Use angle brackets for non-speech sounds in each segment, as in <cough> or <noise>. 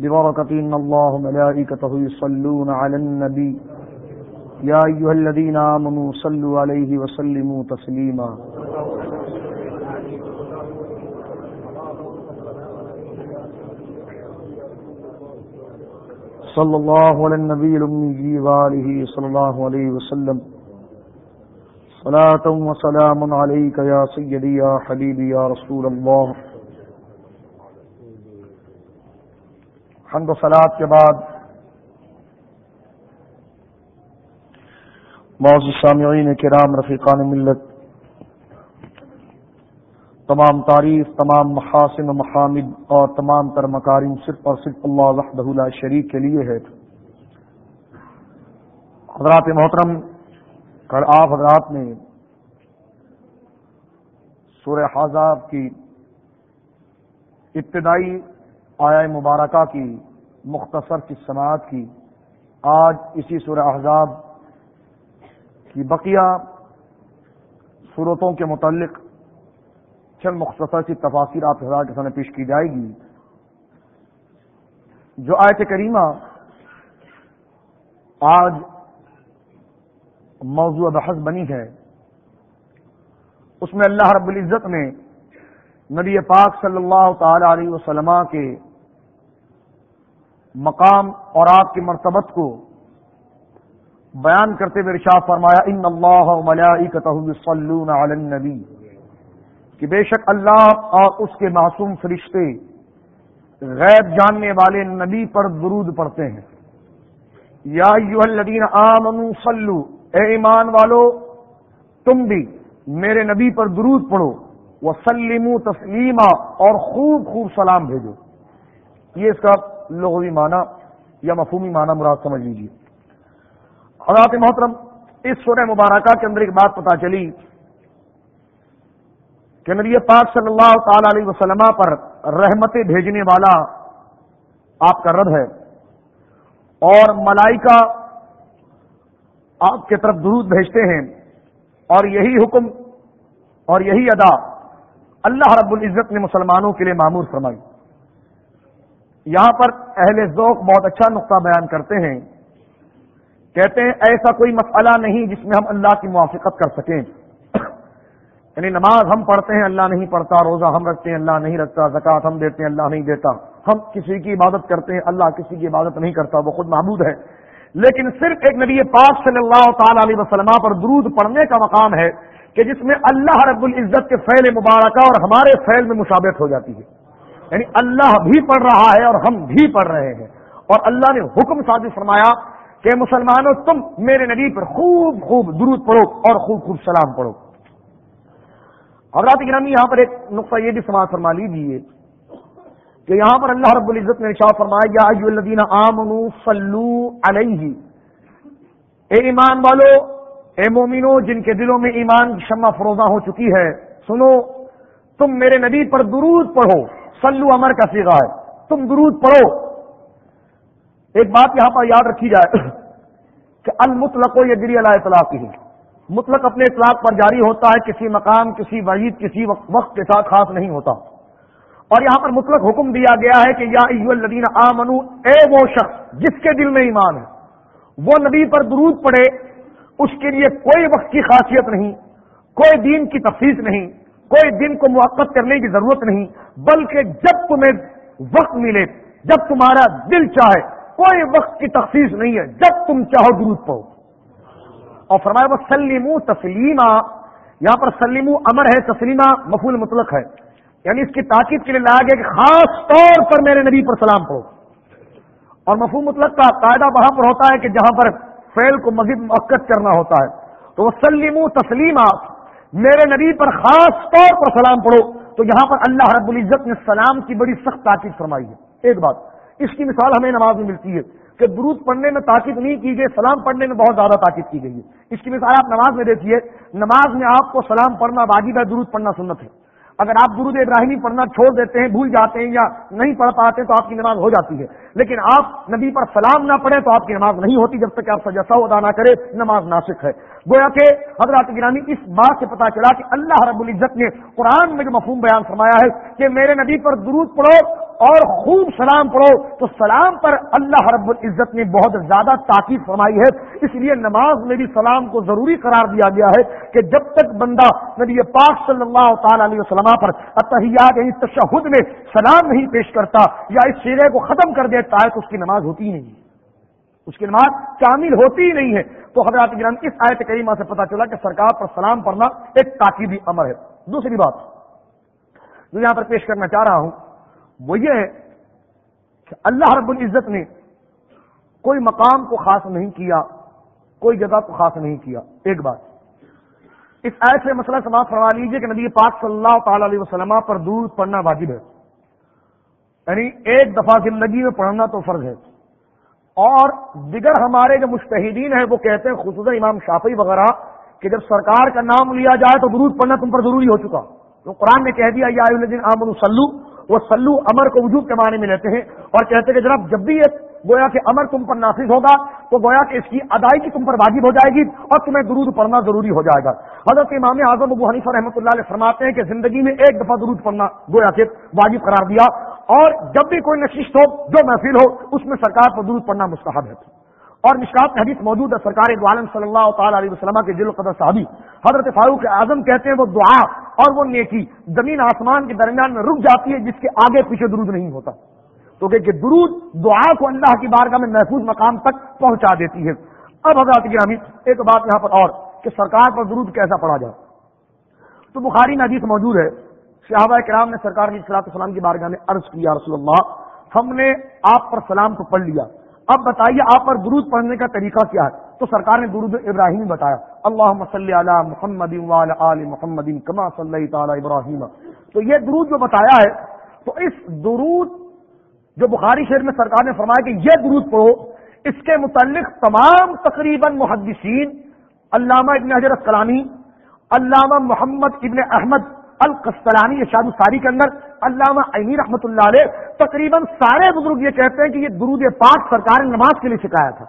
ببركة، إن الله ملائكته يصلون على النبي. يا أيها الذين آمنوا صلوا عليه وسلموا تسليما. صلى الله على النبي الأمي وآله صلى الله عليه وسلم. صلاة وسلام عليك يا سيدي، يا حبيبي، يا رسول الله. حمد و صلات کے بعد معذ سامعین کرام، رفیقان ملت، تمام تعریف، تمام محاسن و محامد اور تمام تر مکارم صرف اور صرف اللہ وحدہ لا شریک کے لیے ہے۔ حضرات محترم، کل آپ حضرات نے سورہ حضاب کی ابتدائی آیا مبارکہ کی مختصر کی سماعت کی۔ آج اسی سورہ احزاب کی بقیہ صورتوں کے متعلق چند مختصر سی تفاصیر آپ حضرات کے سامنے پیش کی جائے گی۔ جو آیت کریمہ آج موضوع بحث بنی ہے، اس میں اللہ رب العزت نے نبی پاک صلی اللہ تعالی علیہ وسلم کے مقام اور آپ کی مرتبت کو بیان کرتے ہوئے رشاہ فرمایا، ان اللہ صلون علی النبی. کہ بے شک اللہ اور اس کے معصوم فرشتے غیب جاننے والے نبی پر درود پڑھتے ہیں۔ یا الذین آمنوا صلو، اے ایمان والو، تم بھی میرے نبی پر درود پڑھو وہ سلیم اور خوب خوب سلام بھیجو۔ یہ اس کا لغوی معنی یا مفہومی معنی مراد سمجھ لیجیے حضرات محترم، اس سورہ مبارکہ کے اندر ایک بات پتا چلی کہ نبی پاک صلی اللہ تعالی علیہ وسلم پر رحمتیں بھیجنے والا آپ کا رب ہے اور ملائکہ آپ کی طرف درود بھیجتے ہیں اور یہی حکم اور یہی ادا اللہ رب العزت نے مسلمانوں کے لیے معمور فرمائی۔ یہاں پر اہل ذوق بہت اچھا نقطہ بیان کرتے ہیں۔ کہتے ہیں، ایسا کوئی مسئلہ نہیں جس میں ہم اللہ کی موافقت کر سکیں۔ یعنی نماز ہم پڑھتے ہیں، اللہ نہیں پڑھتا، روزہ ہم رکھتے ہیں، اللہ نہیں رکھتا، زکوٰۃ ہم دیتے ہیں، اللہ نہیں دیتا۔ ہم کسی کی عبادت کرتے ہیں، اللہ کسی کی عبادت نہیں کرتا، وہ خود معبود ہے۔ لیکن صرف ایک نبی پاک صلی اللہ تعالی علیہ وسلم پر درود پڑھنے کا مقام ہے کہ جس میں اللہ رب العزت کے فعل مبارکہ اور ہمارے فعل میں مشابت ہو جاتی ہے۔ یعنی اللہ بھی پڑھ رہا ہے اور ہم بھی پڑھ رہے ہیں اور اللہ نے حکم سازی فرمایا کہ مسلمانوں، تم میرے نبی پر خوب خوب درود پڑھو اور خوب خوب سلام پڑھو۔ حضرات گرامی، یہاں پر ایک نقطہ یہ بھی سماج فرما لیجیے کہ یہاں پر اللہ رب العزت نے شاہ فرمایا، یا الدین آمنو صلو علیہ۔ اے ایمان والو، اے مومنو، جن کے دلوں میں ایمان کی شمع فروزہ ہو چکی ہے، سنو، تم میرے نبی پر درود پڑھو۔ سلو امر کا سیگا ہے۔ تم درود پڑھو۔ ایک بات یہاں پر یاد رکھی جائے <coughs> کہ المطلق یہ گری اللہ اطلاق کی مطلق اپنے اطلاق پر جاری ہوتا ہے، کسی مقام، کسی وعید، کسی وقت کے ساتھ خاص نہیں ہوتا۔ اور یہاں پر مطلق حکم دیا گیا ہے کہ یا الدین آمنو، اے وہ شخص جس کے دل میں ایمان ہے، وہ نبی پر درود پڑے اس کے لیے کوئی وقت کی خاصیت نہیں، کوئی دین کی تفصیل نہیں۔ کوئی دن کو موقع کرنے کی ضرورت نہیں، بلکہ جب تمہیں وقت ملے، جب تمہارا دل چاہے، کوئی وقت کی تخصیص نہیں ہے، جب تم چاہو درود پڑھو۔ اور فرمایا وہ سلیم تسلیمہ یہاں پر سلیم امر ہے تسلیمہ مفول مطلق ہے۔ یعنی اس کی تاکید کے لیے لایا گیا کہ خاص طور پر میرے نبی پر سلام پڑھو۔ اور مفہوم مطلق کا قاعدہ وہاں پر ہوتا ہے کہ جہاں پر فیل کو مزید موقع کرنا ہوتا ہے۔ تو وہ سلیم تسلیمہ میرے نبی پر خاص طور پر سلام پڑھو۔ تو یہاں پر اللہ رب العزت نے سلام کی بڑی سخت تاکید فرمائی ہے۔ ایک بات، اس کی مثال ہمیں نماز میں ملتی ہے کہ درود پڑھنے میں تاکید نہیں کی گئی، سلام پڑھنے میں بہت زیادہ تاکید کی گئی ہے۔ اس کی مثال آپ نماز میں دیکھیے، نماز میں آپ کو سلام پڑھنا واجب ہے، درود پڑھنا سنت ہے۔ اگر آپ درود ابراہیمی پڑھنا چھوڑ دیتے ہیں، بھول جاتے ہیں یا نہیں پڑھ پاتے تو آپ کی نماز ہو جاتی ہے۔ لیکن آپ نبی پر سلام نہ پڑھیں تو آپ کی نماز نہیں ہوتی جب تک آپ سجا ادا نہ کرے نماز ناسک ہے۔ گویا کہ حضرات گرامی اس بات سے پتا چلا کہ اللہ رب العزت نے قرآن میں جو مفہوم بیان فرمایا ہے کہ میرے نبی پر درود پڑھو اور خوب سلام پڑھو، تو سلام پر اللہ رب العزت نے بہت زیادہ تاکید فرمائی ہے۔ اس لیے نماز میں بھی سلام کو ضروری قرار دیا گیا ہے کہ جب تک بندہ نبی پاک صلی اللہ تعالی علیہ وسلم پر اتحیات یعنی تشہد میں سلام نہیں پیش کرتا یا اس سیرے کو ختم کر دیتا ہے تو اس کی نماز ہوتی نہیں۔ اس کی نماز شامل ہوتی ہی نہیں ہے۔ تو حضرات گرام اس آیت کریمہ سے پتا چلا کہ سرکار پر سلام پڑھنا ایک تاکیدی امر ہے۔ دوسری بات، جو یہاں پر پیش کرنا چاہ رہا ہوں، وہ یہ ہے کہ اللہ رب العزت نے کوئی مقام کو خاص نہیں کیا، کوئی جگہ کو خاص نہیں کیا۔ ایک بات، اس ایسے مسئلہ سماعت فرما لیجیے کہ نبی پاک صلی اللہ تعالی علیہ وسلم پر دودھ پڑھنا واجب ہے۔ یعنی ایک دفعہ زندگی میں پڑھنا تو فرض ہے۔ اور دیگر ہمارے جو مشتحدین ہیں وہ کہتے ہیں، خصوصاً امام شافی وغیرہ، کہ جب سرکار کا نام لیا جائے تو درود پڑھنا تم پر ضروری ہو چکا۔ تو قرآن نے کہہ دیا، یا آمن سلو وہ سلو امر کو وجود کے معنی میں لیتے ہیں اور کہتے ہیں کہ جناب، جب بھی یہ گویا کہ امر تم پر نافذ ہوگا تو گویا کہ اس کی ادائیگی تم پر واجب ہو جائے گی اور تمہیں درود پڑھنا ضروری ہو جائے گا۔ حضرت امام اعظم ابو حنیف رحمۃ اللہ علیہ فرماتے ہیں کہ زندگی میں ایک دفعہ درود پڑھنا گویا کہ واجب قرار دیا۔ اور جب بھی کوئی نشست ہو، جو محفل ہو، اس میں سرکار پر درود پڑھنا مستحب ہے۔ اور مشکات حدیث موجود ہے، سرکار عالم صلی اللہ تعالی علیہ وسلم کے دل قدر صحابی، حضرت فاروق اعظم کہتے ہیں وہ دعا اور وہ نیکی، زمین آسمان کے درمیان میں رک جاتی ہے جس کے آگے پیچھے درود نہیں ہوتا۔ تو کہ درود دعا کو اللہ کی بارگاہ میں محفوظ مقام تک پہنچا دیتی ہے۔ اب حضرت گرامی، ایک بات یہاں پر اور، کہ سرکار پر درود کیسا پڑا جائے۔ تو بخاری میں حدیث موجود ہے صحابہ کرام نے سرکار کی صلاح السلام کی بارگاہ میں عرض کیا رسول اللہ، ہم نے آپ پر سلام تو پڑھ لیا۔ اب بتائیے آپ پر درود پڑھنے کا طریقہ کیا ہے؟ تو سرکار نے درود ابراہیم بتایا۔ اللہ صلی علی محمد آل محمد کما صلی تعالی ابراہیم۔ تو یہ درود جو بتایا ہے، تو اس درود جو بخاری شہر میں سرکار نے فرمایا کہ یہ درود پڑھو، اس کے متعلق تمام تقریباً محدثین، علامہ ابن حضرت کلامی علامہ محمد ابن احمد القسطلانی شاد الساری کے اندر علامہ عینی رحمۃ اللہ علیہ تقریباً سارے بزرگ یہ کہتے ہیں کہ یہ درود پاک سرکار نے نماز کے لیے سکھایا تھا۔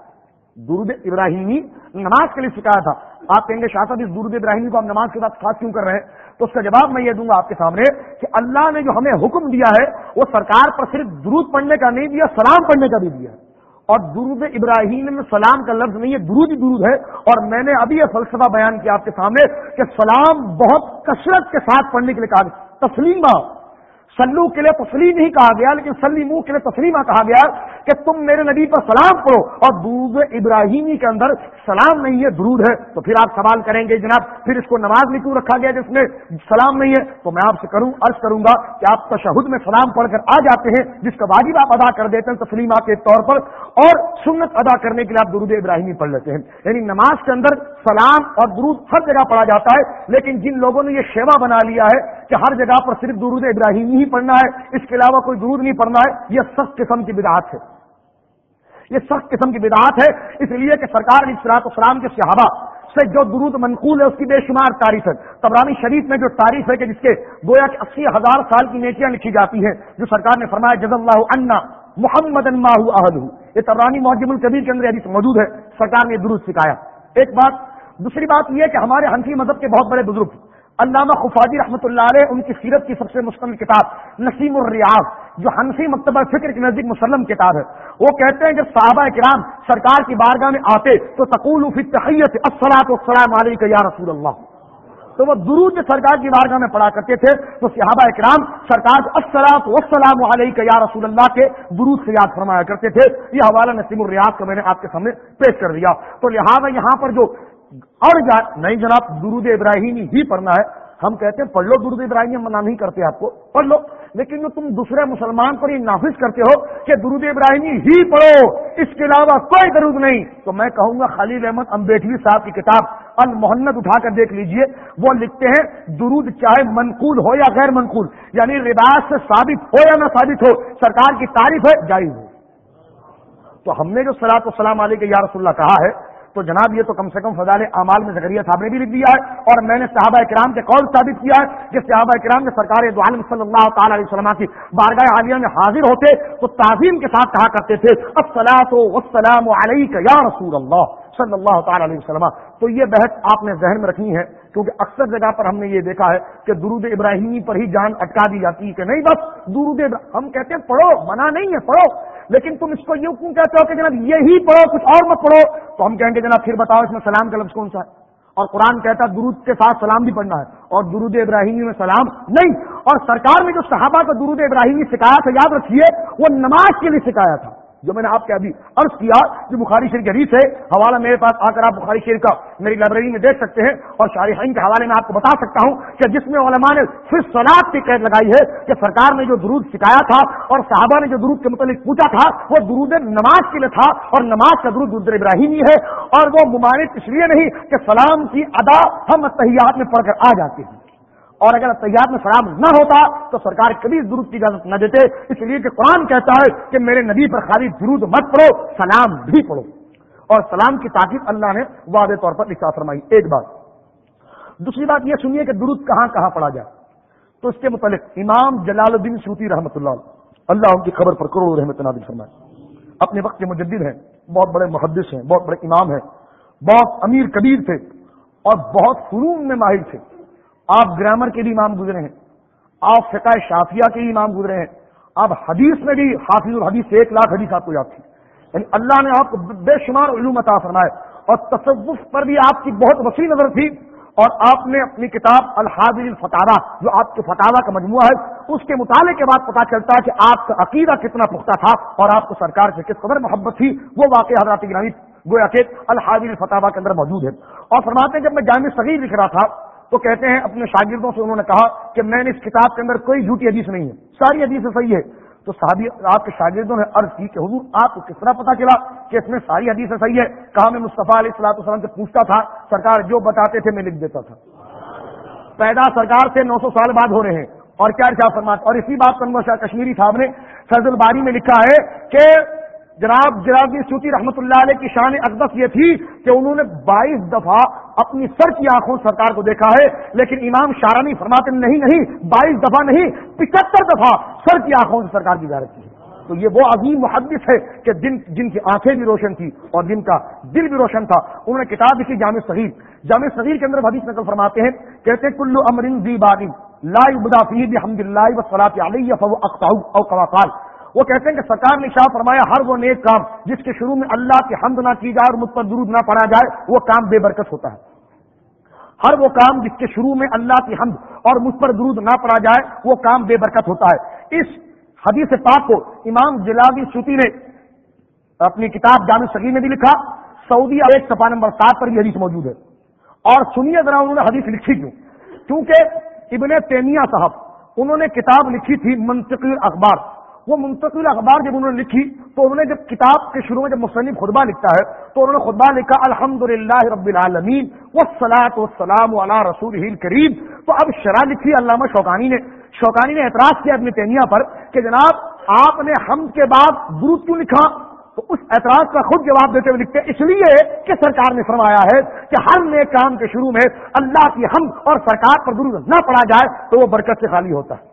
درود ابراہیمی نماز کے لیے سکھایا تھا۔ آپ کہیں گے، شاہ صاحب، اس درود ابراہیمی کو آپ نماز کے بعد خاص کیوں کر رہے ہیں؟ تو اس کا جواب میں یہ دوں گا آپ کے سامنے کہ اللہ نے جو ہمیں حکم دیا ہے، وہ سرکار پر صرف درود پڑھنے کا نہیں دیا، سلام پڑھنے کا بھی دیا ہے۔ اور درود ابراہیم میں سلام کا لفظ نہیں ہے، درود ہی درود ہے۔ اور میں نے ابھی یہ فلسفہ بیان کیا آپ کے سامنے کہ سلام بہت کثرت کے ساتھ پڑھنے کے لیے کہا تسلیم سلو کے لیے تسلیم نہیں کہا گیا، لیکن سلیمو کے لیے تسلیمہ کہا گیا کہ تم میرے نبی پر سلام پڑھو اور درود ابراہیمی کے اندر سلام نہیں ہے، درود ہے۔ تو پھر آپ سوال کریں گے جناب، پھر اس کو نماز میں کیوں رکھا گیا جس میں سلام نہیں ہے؟ تو میں آپ سے کروں، عرض کروں گا کہ آپ تشہد میں سلام پڑھ کر آ جاتے ہیں، جس کا واجب آپ ادا کر دیتے ہیں تسلیمہ کے طور پر، اور سنت ادا کرنے کے لیے آپ درود ابراہیمی پڑھ لیتے ہیں۔ یعنی نماز کے اندر سلام اور درود ہر جگہ پڑھا جاتا ہے، لیکن جن لوگوں نے یہ شیوا بنا لیا ہے کہ ہر جگہ پر صرف درود ابراہیمی ہی پڑھنا ہے، اس کے علاوہ کوئی درود نہیں پڑھنا ہے، یہ سخت قسم کی بدعات ہے۔ یہ سخت قسم کی بدعات ہے، اس لیے کہ سرکار علی صلاحت السلام کے صحابہ سے جو درود منقول ہے، اس کی بے شمار تعریف ہے۔ تبرانی شریف میں جو تعریف ہے کہ جس کے گویا کہ اسی ہزار سال کی نیکیاں لکھی جاتی ہیں، جو سرکار نے فرمایا جز اللہ عنا محمد اہل یہ تبرانی معجم القبیر کے اندر حدیث موجود ہے، سرکار نے درود سکھایا۔ ایک بات، دوسری بات یہ کہ ہمارے ہنسی مذہب کے بہت بڑے بزرگ علامہ خفاجی رحمۃ اللہ علیہ، ان کی سیرت کی سب سے مستقل کتاب نسیم الریاض، جو حنفی مکتبہ فکر کے نزدیک مسلم کتاب ہے۔ وہ کہتے ہیں جب صحابہ کرام سرکار کی بارگاہ میں آتے تو تقول فی تحیت السلاط السلام علیکم یا رسول اللہ۔ تو وہ درود سرکار کی بارگاہ میں پڑھا کرتے تھے، تو صحابہ کرام سرکار السلاط والسلام علیکم یا رسول اللہ کے درود سے یاد فرمایا کرتے تھے۔ یہ حوالہ نسیم الریاض کا میں نے آپ کے سامنے پیش کر دیا۔ تو لہٰذا یہاں پر جو اور نہیں جناب، درود ابراہیمی ہی پڑھنا ہے۔ ہم کہتے ہیں، پڑھ لو درود ابراہیمی، ہم منع نہیں کرتے آپ کو۔ پڑھ لو۔ لیکن جو تم دوسرے مسلمان پر یہ نافذ کرتے ہو کہ درود ابراہیمی ہی پڑھو، اس کے علاوہ کوئی درود نہیں۔ تو میں کہوں گا، خلیل احمد امبیٹوی صاحب کی کتاب المحنت اٹھا کر دیکھ لیجیے۔ وہ لکھتے ہیں، درود چاہے منقول ہو یا غیر منقول یعنی رواج سے ثابت ہو یا نہ ثابت ہو، سرکار کی تعریف ہے، جائز ہو۔ تو ہم نے جو سلاط و سلام علیہ کے یا رسول اللہ کہا ہے تو جناب یہ تو کم سے کم فضال اعمال میں زکریہ صاحب نے بھی لکھ دیا ہے اور میں نے صحابہ کرام کے قول ثابت کیا ہے کہ صحابہ کرام نے سرکار دو عالم صلی اللہ تعالی علیہ وسلم کی بارگاہ عالیہ میں حاضر ہوتے تو تعظیم کے ساتھ کہا کرتے تھے السلاۃ والسلام علیک یا رسول اللہ صلی اللہ تعالی علیہ وسلم۔ تو یہ بحث آپ نے ذہن میں رکھنی ہے، کیونکہ اکثر جگہ پر ہم نے یہ دیکھا ہے کہ درود ابراہیمی پر ہی جان اٹکا دی جاتی ہے کہ نہیں، بس درود ہم کہتے ہیں پڑھو، منع نہیں ہے، پڑھو۔ لیکن تم اس کو یوں کیوں کہتے ہو کہ جناب یہی پڑھو، کچھ اور مت پڑھو؟ تو ہم کہیں گے جناب پھر بتاؤ اس میں سلام کا لفظ کون سا ہے؟ اور قرآن کہتا ہے درود کے ساتھ سلام بھی پڑھنا ہے اور درود ابراہیمی میں سلام نہیں۔ اور سرکار میں جو صحابہ کا درود ابراہیمی سکھایا تھا، یاد رکھیے، وہ نماز کے لیے سکھایا تھا۔ جو میں نے آپ کے ابھی عرض کیا، جو بخاری شریف حدیث ہے، حوالہ میرے پاس آ کر آپ بخاری شریف کا میری لائبریری میں دیکھ سکتے ہیں اور شارحین کے حوالے میں آپ کو بتا سکتا ہوں کہ جس میں علماء نے پھر سلاد کی قید لگائی ہے کہ سرکار نے جو درود سکھایا تھا اور صحابہ نے جو درود کے متعلق پوچھا تھا، وہ درود نماز کے لیے تھا اور نماز کا درود درود ابراہیمی ہے اور وہ ممانت اس لیے نہیں کہ سلام کی ادا ہم اتحیات میں پڑھ کر آ جاتے ہیں۔ اور اگر طیات میں سلام نہ ہوتا تو سرکار کبھی درود کی اجازت نہ دیتے۔ اس لیے کہ قرآن کہتا ہے کہ میرے نبی پر خالی درود مت پڑھو، سلام بھی پڑھو۔ اور سلام کی تاکید اللہ نے واضح طور پر لکھا فرمائی۔ ایک بات۔ دوسری بات یہ سنیے کہ درود کہاں کہاں پڑھا جائے۔ تو اس کے متعلق امام جلال الدین سوتی رحمۃ اللہ اللہ ان کی خبر پر کروڑ رحمت نادل فرمائے۔ اپنے وقت کے مجدد ہیں، بہت بڑے محدث ہیں، بہت بڑے امام ہیں، بہت امیر کبیر تھے اور بہت فنون میں ماہر تھے۔ آپ گرامر کے بھی امام گزرے ہیں، آپ فقہ شافیہ کے بھی امام گزرے ہیں، آپ حدیث میں بھی حافظ الحدیث ایک لاکھ حدیث آپ کو یاد تھی۔ یعنی اللہ نے آپ کو بے شمار علوم عطا فرمائے اور تصوف پر بھی آپ کی بہت وسیع نظر تھی اور آپ نے اپنی کتاب الحاظ الفتارہ جو آپ کے فتح کا مجموعہ ہے، اس کے مطالعے کے بعد پتا چلتا ہے کہ آپ کا عقیدہ کتنا پختہ تھا اور آپ کو سرکار سے کس قدر محبت تھی، وہ واقع حضرات گرامی گویا کہ الحاظ الفتح کے اندر موجود ہے۔ اور فرماتے ہیں، جب میں جامع صغیر لکھ رہا تھا تو کہتے ہیں اپنے شاگردوں سے انہوں نے کہا کہ میں نے اس کتاب کے اندر کوئی جھوٹی حدیث نہیں ہے، ساری حدیث صحیح ہے۔ تو صحابی، آپ کے شاگردوں نے عرض کی کہ حضور، آپ کو کس طرح پتا چلا کہ اس میں ساری حدیث صحیح ہے؟ کہا میں مصطفیٰ علیہ السلاۃ وسلم سے پوچھتا تھا، سرکار جو بتاتے تھے میں لکھ دیتا تھا۔ پیدا سرکار سے نو سو سال بعد ہو رہے ہیں۔ اور کیا کیا فرماتے اور اسی بات پر شاہ کشمیری صاحب نے فیض الباری میں لکھا ہے کہ جناب جناب سوتی رحمت اللہ علیہ کی شان اقدس یہ تھی کہ انہوں نے بائیس دفعہ اپنی سر کی آنکھوں سرکار کو دیکھا ہے، لیکن امام شارانی فرماتے نہیں نہیں، بائیس دفعہ نہیں، پچہتر دفعہ سر کی آنکھوں سے سرکار کی زیارت کی تو یہ وہ عظیم محدث ہے کہ جن جن کی آنکھیں بھی روشن تھی اور جن کا دل بھی روشن تھا۔ انہوں نے کتاب لکھی جامع صغیر۔ جامع صغیر کے اندر حدیث نقل فرماتے ہیں، کہتے کلو امرین زی بادی لا بدافی حمد اللہ و علیہ فو اختاؤ او قواقال وہ کہتے ہیں کہ سرکار نے شاہ فرمایا ہر وہ نیک کام جس کے شروع میں اللہ کی حمد نہ کی جائے اور مجھ پر درود نہ پڑا جائے، وہ کام بے برکت ہوتا ہے۔ ہر وہ کام جس کے شروع میں اللہ کی حمد اور مجھ پر درود نہ پڑا جائے، وہ کام بے برکت ہوتا ہے۔ اس حدیث پاک کو امام جلاوی سوتی نے اپنی کتاب جامع سگی میں بھی لکھا، سعودی ایک سفا نمبر سات پر بھی حدیث موجود ہے۔ اور سنیے ذرا انہوں نے حدیث لکھی کیوں؟ کیونکہ ابن تیمیہ صاحب، انہوں نے کتاب لکھی تھی منطقی اخبار وہ منتقل اخبار جب انہوں نے لکھی، تو انہوں نے جب کتاب کے شروع میں جب مصنف خطبہ لکھتا ہے، تو انہوں نے خطبہ لکھا الحمد للہ رب العالمین و سلاۃ وسلام علی رسول کریم تو اب شرح لکھی علامہ شوقانی نے۔ شوقانی نے اعتراض کیا اپنی تیمیہ پر کہ جناب، آپ نے حمد کے بعد درود کیوں لکھا؟ تو اس اعتراض کا خود جواب دیتے ہوئے لکھتے، اس لیے کہ سرکار نے فرمایا ہے کہ ہر نئے کام کے شروع میں اللہ کی حمد اور سرکار پر درود نہ پڑا جائے تو وہ برکت سے خالی ہوتا ہے۔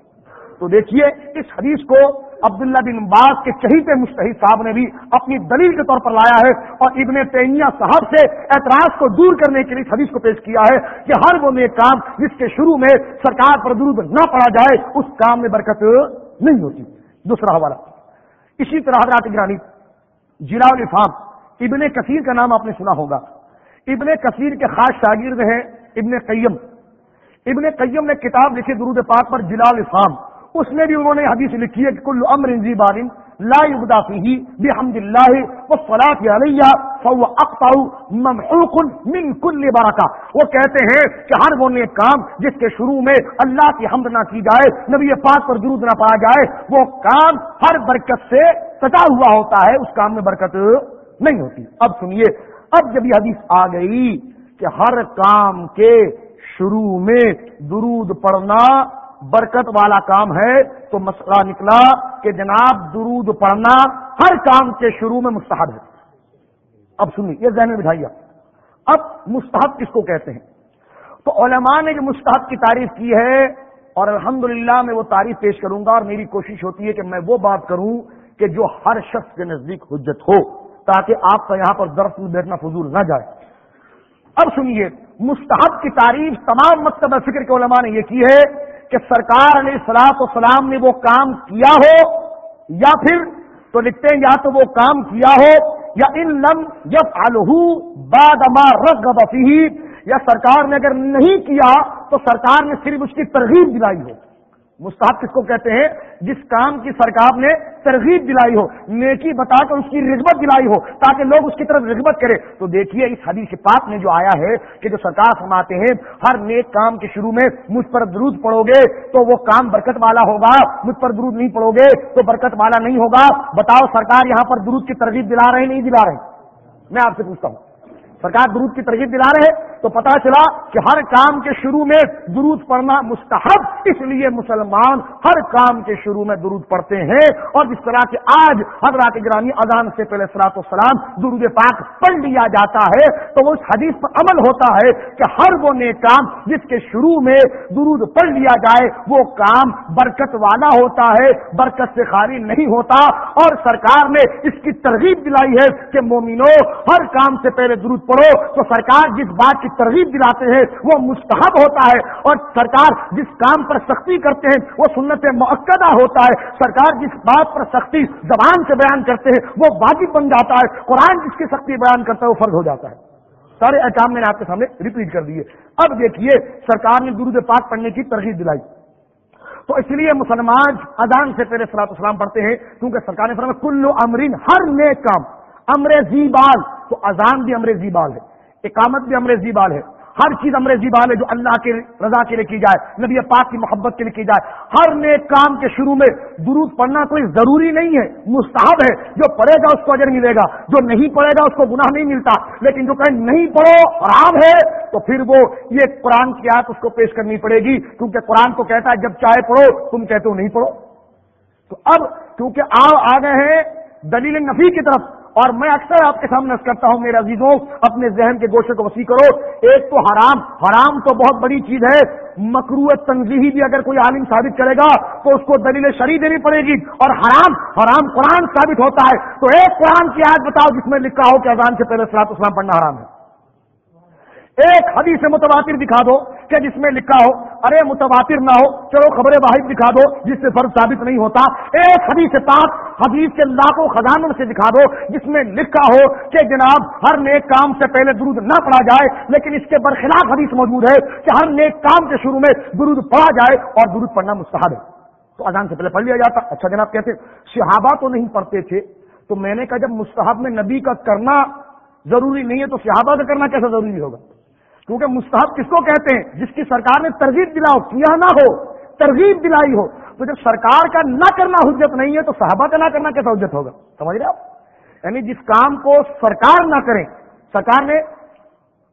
تو دیکھیے، اس حدیث کو عبداللہ بن باز کے چہیتے مشتحد صاحب نے بھی اپنی دلیل کے طور پر لایا ہے اور ابن تیمیہ صاحب سے اعتراض کو دور کرنے کے لیے حدیث کو پیش کیا ہے کہ ہر وہ نیک کام جس کے شروع میں سرکار پر درود نہ پڑا جائے، اس کام میں برکت نہیں ہوتی۔ دوسرا حوالہ۔ اسی طرح حضرات گرانی جلا الفام، ابن کثیر کا نام آپ نے سنا ہوگا۔ ابن کثیر کے خاص شاگرد ہیں ابن قیم۔ ابن قیم نے کتاب لکھی درود پاک پر جلال الفام۔ اس میں بھی انہوں نے حدیث لکھی ہے کہ کل امر انزی بارن لا يبدا فيه بحمد الله والصلاه عليه فهو اقطع ممحوق من كل بركه وہ کہتے ہیں کہ ہر وہ نیک کام جس کے شروع میں اللہ کی حمد نہ کی جائے، نبی پاک پر درود نہ پایا جائے، وہ کام ہر برکت سے کٹا ہوا ہوتا ہے، اس کام میں برکت نہیں ہوتی۔ اب سنیے، اب جب یہ حدیث آ گئی کہ ہر کام کے شروع میں درود پڑھنا برکت والا کام ہے، تو مسئلہ نکلا کہ جناب درود پڑھنا ہر کام کے شروع میں مستحب ہے۔ اب سنیے، یہ ذہن میں بٹھائیے اب مستحب کس کو کہتے ہیں؟ تو علماء نے جو مستحب کی تعریف کی ہے، اور الحمدللہ میں وہ تعریف پیش کروں گا، اور میری کوشش ہوتی ہے کہ میں وہ بات کروں کہ جو ہر شخص کے نزدیک حجت ہو، تاکہ آپ کا یہاں پر درخت میں بیٹھنا فضول نہ جائے۔ اب سنیے، مستحب کی تعریف تمام مکتب فکر کے علماء نے یہ کی ہے کہ سرکار علیہ سلاط وسلام نے وہ کام کیا ہو یا پھر تو لکھتے ہیں یا تو وہ کام کیا ہو یا ان لم یف الح بادما رگ یا سرکار نے اگر نہیں کیا تو سرکار نے صرف اس کی ترغیب دلائی ہو مستحب کس کو کہتے ہیں؟ جس کام کی سرکار نے ترغیب دلائی ہو، نیکی بتا کر اس کی رغبت دلائی ہو، تاکہ لوگ اس کی طرف رغبت کرے تو دیکھیے اس حدیث پاک میں جو آیا ہے کہ جو سرکار فرماتے ہیں، ہر نیک کام کے شروع میں مجھ پر درود پڑو گے، تو وہ کام برکت والا ہوگا، مجھ پر درود نہیں پڑو گے، تو برکت والا نہیں ہوگا۔ بتاؤ سرکار یہاں پر درود کی ترغیب دلا رہے نہیں دلا رہے میں آپ سے پوچھتا ہوں۔ سرکار درود کی ترغیب دلا رہے تو پتا چلا کہ ہر کام کے شروع میں درود پڑھنا مستحب، اس لیے مسلمان ہر کام کے شروع میں درود پڑھتے ہیں۔ اور جس طرح کہ آج حضرات گرانی اذان سے پہلے سلاط السلام درود پاک پڑھ لیا جاتا ہے، تو وہ اس حدیث پر عمل ہوتا ہے کہ ہر وہ نیک کام جس کے شروع میں درود پڑھ لیا جائے، وہ کام برکت والا ہوتا ہے، برکت سے خالی نہیں ہوتا۔ اور سرکار نے اس کی ترغیب دلائی ہے کہ مومنو ہر کام سے پہلے درود پڑھ پڑھو تو سرکار جس بات کی ترغیب دلاتے ہیں وہ مستحب ہوتا ہے اور سرکار جس کام پر سختی کرتے ہیں وہ سنت موقع ہوتا ہے سرکار جس بات پر سختی زبان سے بیان کرتے ہیں وہ واجب بن جاتا ہے قرآن جس کی سختی بیان کرتا ہے وہ فرض ہو جاتا ہے سارے احکام میں نے آپ کے سامنے ریپیٹ کر دیے اب دیکھیے سرکار نے درود پاک پڑھنے کی ترغیب دلائی تو اس لیے مسلمان ادان سے پہلے سلاط اسلام پڑھتے ہیں کیونکہ سرکار نے فرمایا کلو امرین، ہر نیک کام، امر زیبال تو اذان بھی امر زیبال ہے، اقامت بھی امر زیبال ہے۔ ہر چیز امر زیبال ہے جو اللہ کے رضا کے لیے کی جائے، نبی پاک کی محبت کے لیے کی جائے۔ ہر نیک کام کے شروع میں درود پڑھنا کوئی ضروری نہیں ہے، مستحب ہے۔ جو پڑھے گا اس کو اجر ملے گا، جو نہیں پڑھے گا اس کو گناہ نہیں ملتا۔ لیکن جو کہ نہیں پڑھو، حرام ہے، تو پھر وہ یہ قرآن کی آت اس کو پیش کرنی پڑے گی۔ کیونکہ قرآن کو کہتا ہے، جب چاہے پڑھو، تم کہتے ہو نہیں پڑھو۔ تو اب کیونکہ آ گئے ہیں دلیل نفی کی طرف اور میں اکثر آپ کے سامنے کرتا ہوں، میرے عزیزوں، اپنے ذہن کے گوشے کو وسیع کرو۔ ایک تو حرام حرام تو بہت بڑی چیز ہے۔ مکرو تنظیحی بھی اگر کوئی عالم ثابت کرے گا، تو اس کو دلیل شریح دینی پڑے گی۔ اور حرام حرام قرآن ثابت ہوتا ہے۔ تو ایک قرآن کی آج بتاؤ جس میں لکھا ہو کہ اذان سے پہلے سلاط اسلام پڑھنا حرام ہے۔ ایک حدیث متواتر دکھا دو۔ کہ جس میں لکھا ہو، ارے متواتر نہ ہو، چلو خبر واحد دکھا دو، جس سے فرض ثابت نہیں ہوتا۔ ایک حدیث پاک، حدیث کے لاکھوں خزانوں سے دکھا دو، جس میں لکھا ہو کہ جناب ہر نیک کام سے پہلے درود نہ پڑھا جائے، لیکن اس کے برخلاف حدیث موجود ہے کہ ہر نیک کام کے شروع میں درود پڑھا جائے اور درود پڑھنا مستحب ہے۔ تو اذان سے پہلے پڑھ لیا جاتا۔ اچھا جناب، کہتے صحابہ تو نہیں پڑھتے تھے، تو میں نے کہا جب مستحب میں نبی کا کرنا ضروری نہیں ہے، تو صحابہ کا کرنا کیسا ضروری ہوگا؟ کیونکہ مستحب کس کو کہتے ہیں؟ جس کی سرکار نے ترغیب دلاؤ کیا نہ ہو، ترغیب دلائی ہو۔ تو جب سرکار کا نہ کرنا حجت نہیں ہے تو صحابہ کا نہ کرنا کیسا حجت ہوگا؟ سمجھ رہے آپ؟ یعنی جس کام کو سرکار نہ کریں سرکار نے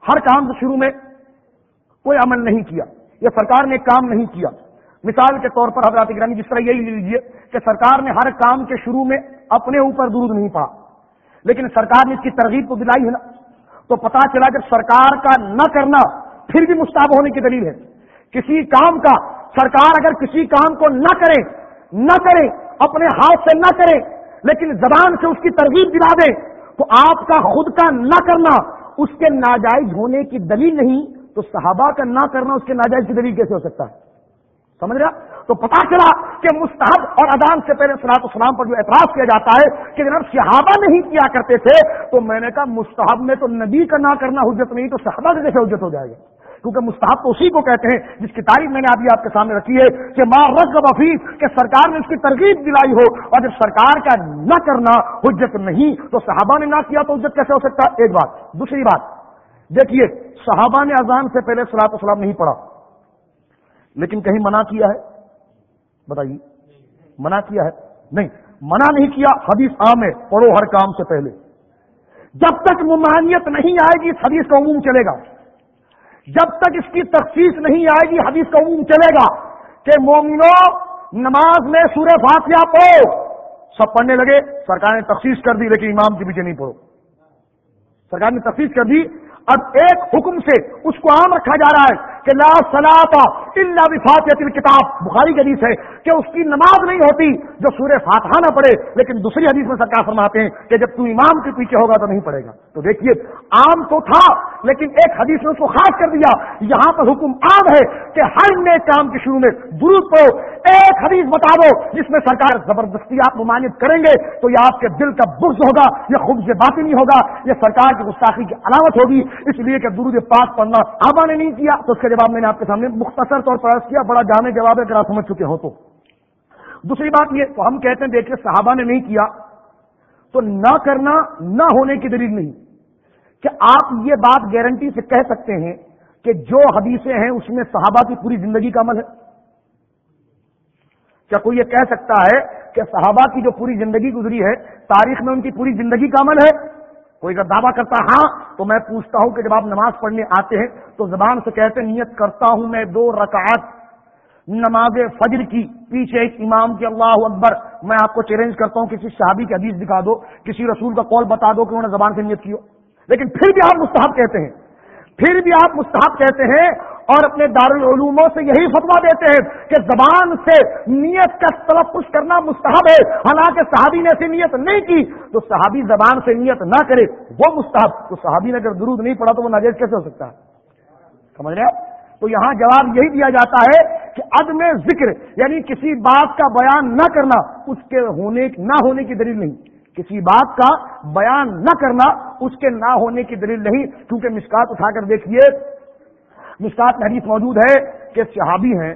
ہر کام سے شروع میں کوئی عمل نہیں کیا، یا سرکار نے کام نہیں کیا۔ مثال کے طور پر حضرات گرانی جس طرح یہی لیجیے کہ سرکار نے ہر کام کے شروع میں اپنے اوپر درود نہیں پا لیکن سرکار نے اس کی ترغیب کو دلائی ہے نا۔ تو پتا چلا جب سرکار کا نہ کرنا پھر بھی مستعب ہونے کی دلیل ہے۔ کسی کام کا سرکار اگر کسی کام کو نہ کرے نہ کرے، اپنے ہاتھ سے نہ کرے، لیکن زبان سے اس کی ترغیب دلا دے، تو آپ کا خود کا نہ کرنا اس کے ناجائز ہونے کی دلیل نہیں، تو صحابہ کا نہ کرنا اس کے ناجائز کی دلیل کیسے ہو سکتا ہے؟ سمجھ رہا تو پتا چلا کہ مستحب اور ادان سے پہلے سلاط اسلام پر جو اعتراض کیا جاتا ہے کہ جناب صحابہ نہیں کیا کرتے تھے، تو میں نے کہا مستحب میں تو نبی کا نہ کرنا حجت نہیں، تو صحابہ کا کیسے حجت ہو جائے گا کیونکہ مستحب تو اسی کو کہتے ہیں جس کی تاریخ میں نے ابھی آپ کے سامنے رکھی ہے کہ ماں رز وفیف کہ سرکار نے اس کی ترغیب دلائی ہو اور جب سرکار کا نہ کرنا حجت نہیں، تو صحابہ نے نہ کیا تو حجت کیسے ہو سکتا؟ ایک بات، دوسری بات، دیکھیے صحابہ نے اذان سے پہلے سلاط اسلام نہیں پڑھا۔ لیکن کہیں منع کیا ہے؟ بتائیے۔ منع کیا ہے؟ نہیں، منع نہیں کیا، حدیث عام ہے، پڑھو ہر کام سے پہلے۔ جب تک ممانیت نہیں آئے گی اس حدیث کا عموم چلے گا۔ جب تک اس کی تخصیص نہیں آئے گی، حدیث کا عموم چلے گا۔ کہ مومنو نماز میں سورہ فاتحہ پڑھو۔ سب پڑھنے لگے، سرکار نے تخصیص کر دی، لیکن امام کے پیچھے نہیں پڑھو۔ سرکار نے تخصیص کر دی۔ اب ایک حکم سے اس کو عام رکھا جا رہا ہے۔ کہ لا سلاتا اللہ وفات کتاب بخاری کی حدیث ہے کہ اس کی نماز نہیں ہوتی جو سورہ فاتحہ نہ پڑے لیکن دوسری حدیث میں سرکار فرماتے ہیں کہ جب تو امام کے پیچھے ہوگا تو نہیں پڑے گا۔ تو دیکھیے، عام تو تھا، لیکن ایک حدیث نے اس کو خاص کر دیا۔ یہاں پر حکم عام ہے کہ ہر نئے کام کے شروع میں درود پڑھو، ایک حدیث بتا دو جس میں سرکار زبردستی آپ ممانت کریں گے تو یہ آپ کے دل کا بغض ہوگا، یہ خوب سے باقی نہیں ہوگا، یہ سرکار کی گستاخی کی علامت ہوگی۔ اس لیے کہ درود پاک پڑھنا آبا نے نہیں کیا، تو اس کے جواب میں نے آپ کے سامنے مختصر طور پر کیا، بڑا جامع جواب ہے، اگر آپ سمجھ چکے ہو تو۔ دوسری بات یہ، تو ہم کہتے ہیں، دیکھیے، صحابہ نے نہیں کیا، تو نہ کرنا، نہ ہونے کی دلیل نہیں۔ کہ آپ یہ بات گارنٹی سے کہہ سکتے ہیں کہ جو حدیثیں ہیں، اس میں صحابہ کی پوری زندگی کا عمل ہے۔ کیا کوئی یہ کہہ سکتا ہے کہ صحابہ کی جو پوری زندگی گزری ہے، تاریخ میں ان کی پوری زندگی کا عمل ہے؟ کوئی اگر دعویٰ کرتا ہاں تو میں پوچھتا ہوں کہ جب آپ نماز پڑھنے آتے ہیں، تو زبان سے کہتے نیت کرتا ہوں میں دو رکعت نماز فجر کی، پیچھے ایک امام کے اللہ اکبر، میں آپ کو چیلنج کرتا ہوں، کسی صحابی کی حدیث دکھا دو، کسی رسول کا قول بتا دو کہ انہوں نے زبان سے نیت کی ہو۔ لیکن پھر بھی آپ مستحب کہتے ہیں پھر بھی آپ مستحب کہتے ہیں اور اپنے دارالعلوموں سے یہی فتوا دیتے ہیں کہ زبان سے نیت کا تلفظ کرنا مستحب ہے۔ حالانکہ صحابی نے ایسی نیت نہیں کی۔ تو صحابی زبان سے نیت نہ کرے، وہ مستحب۔ تو صحابی نے اگر درود نہیں پڑا تو وہ ناجیز کیسے ہو سکتا ہے؟ سمجھ رہے تو یہاں جواب یہی دیا جاتا ہے کہ عدم ذکر یعنی کسی بات کا بیان نہ کرنا، اس کے ہونے، نہ ہونے کی دلیل نہیں۔ کسی بات کا بیان نہ کرنا اس کے نہ ہونے کی دلیل نہیں، کیونکہ مسکات اٹھا کر دیکھیے مسکات میں حدیث موجود ہے کہ صحابی ہیں،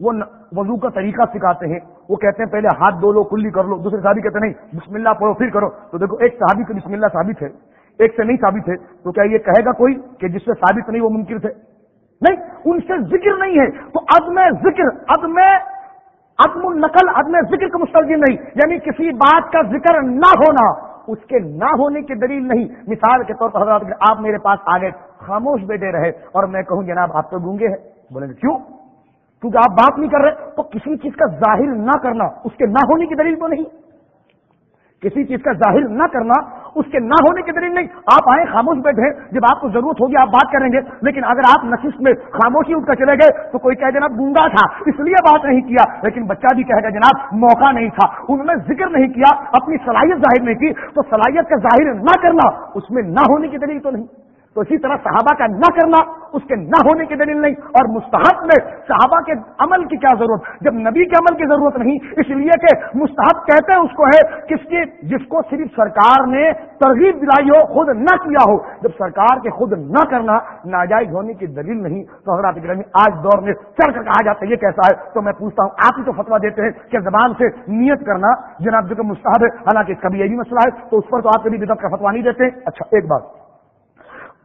وہ وضو کا طریقہ سکھاتے ہیں۔ وہ کہتے ہیں پہلے ہاتھ دو لو، کلی کر لو۔ دوسرے صحابی کہتے ہیں، نہیں، بسم اللہ پڑھو، پھر کرو۔ تو دیکھو، ایک صحابی سے بسم اللہ ثابت ہے، ایک سے نہیں ثابت ہے۔ تو کیا یہ کہے گا کوئی کہ جس سے ثابت نہیں وہ ممکن تھے؟ نہیں، ان سے ذکر نہیں ہے۔ تو عدم ذکر عدم عدم النقل، عدم ذکر کا مستلزم نہیں یعنی کسی بات کا ذکر نہ ہونا، اس کے نہ ہونے کی دلیل نہیں۔ مثال کے طور پر حضرات آپ میرے پاس آ گئے خاموش بیٹھے رہے اور میں کہوں، جناب آپ تو گونگے ہیں۔ بولیں گے کیوں؟ کیونکہ آپ بات نہیں کر رہے، تو کسی چیز کا ظاہر نہ کرنا، اس کے نہ ہونے کی دلیل تو نہیں۔ کسی چیز کا ظاہر نہ کرنا اس کے نہ ہونے کے دلیل نہیں۔ آپ آئیں خاموش بیٹھے جب آپ کو ضرورت ہوگی، آپ بات کریں گے۔ لیکن اگر آپ نشست میں خاموشی اٹھ کر چلے گئے، تو کوئی کہہ جناب گونگا تھا، اس لیے بات نہیں کیا۔ لیکن بچہ بھی کہے گا جناب موقع نہیں تھا۔ انہوں نے ذکر نہیں کیا، اپنی صلاحیت ظاہر نہیں کی۔ تو صلاحیت کا ظاہر نہ کرنا، اس میں نہ ہونے کی دلیل تو نہیں۔ تو اسی طرح صحابہ کا نہ کرنا، اس کے نہ ہونے کی دلیل نہیں۔ اور مستحب میں صحابہ کے عمل کی کیا ضرورت؟ جب نبی کے عمل کی ضرورت نہیں، اس لیے کہ مستحب کہتے ہیں اس کو ہے، کس کی؟ جس کو صرف سرکار نے ترغیب دلائی ہو، خود نہ کیا ہو۔ جب سرکار کے خود نہ کرنا ناجائز ہونے کی دلیل نہیں، تو حضرات گرامی جی آج دور میں چڑھ کر کہا جاتا ہے، یہ کیسا ہے؟ تو میں پوچھتا ہوں، آپ ہی تو فتوا دیتے ہیں کہ زبان سے نیت کرنا جناب جو کہ مستحب ہے، حالانکہ کبھی یہی مسئلہ ہے، تو اس پر تو آپ کبھی بدت کا فتوا نہیں دیتے؟ اچھا ایک بات۔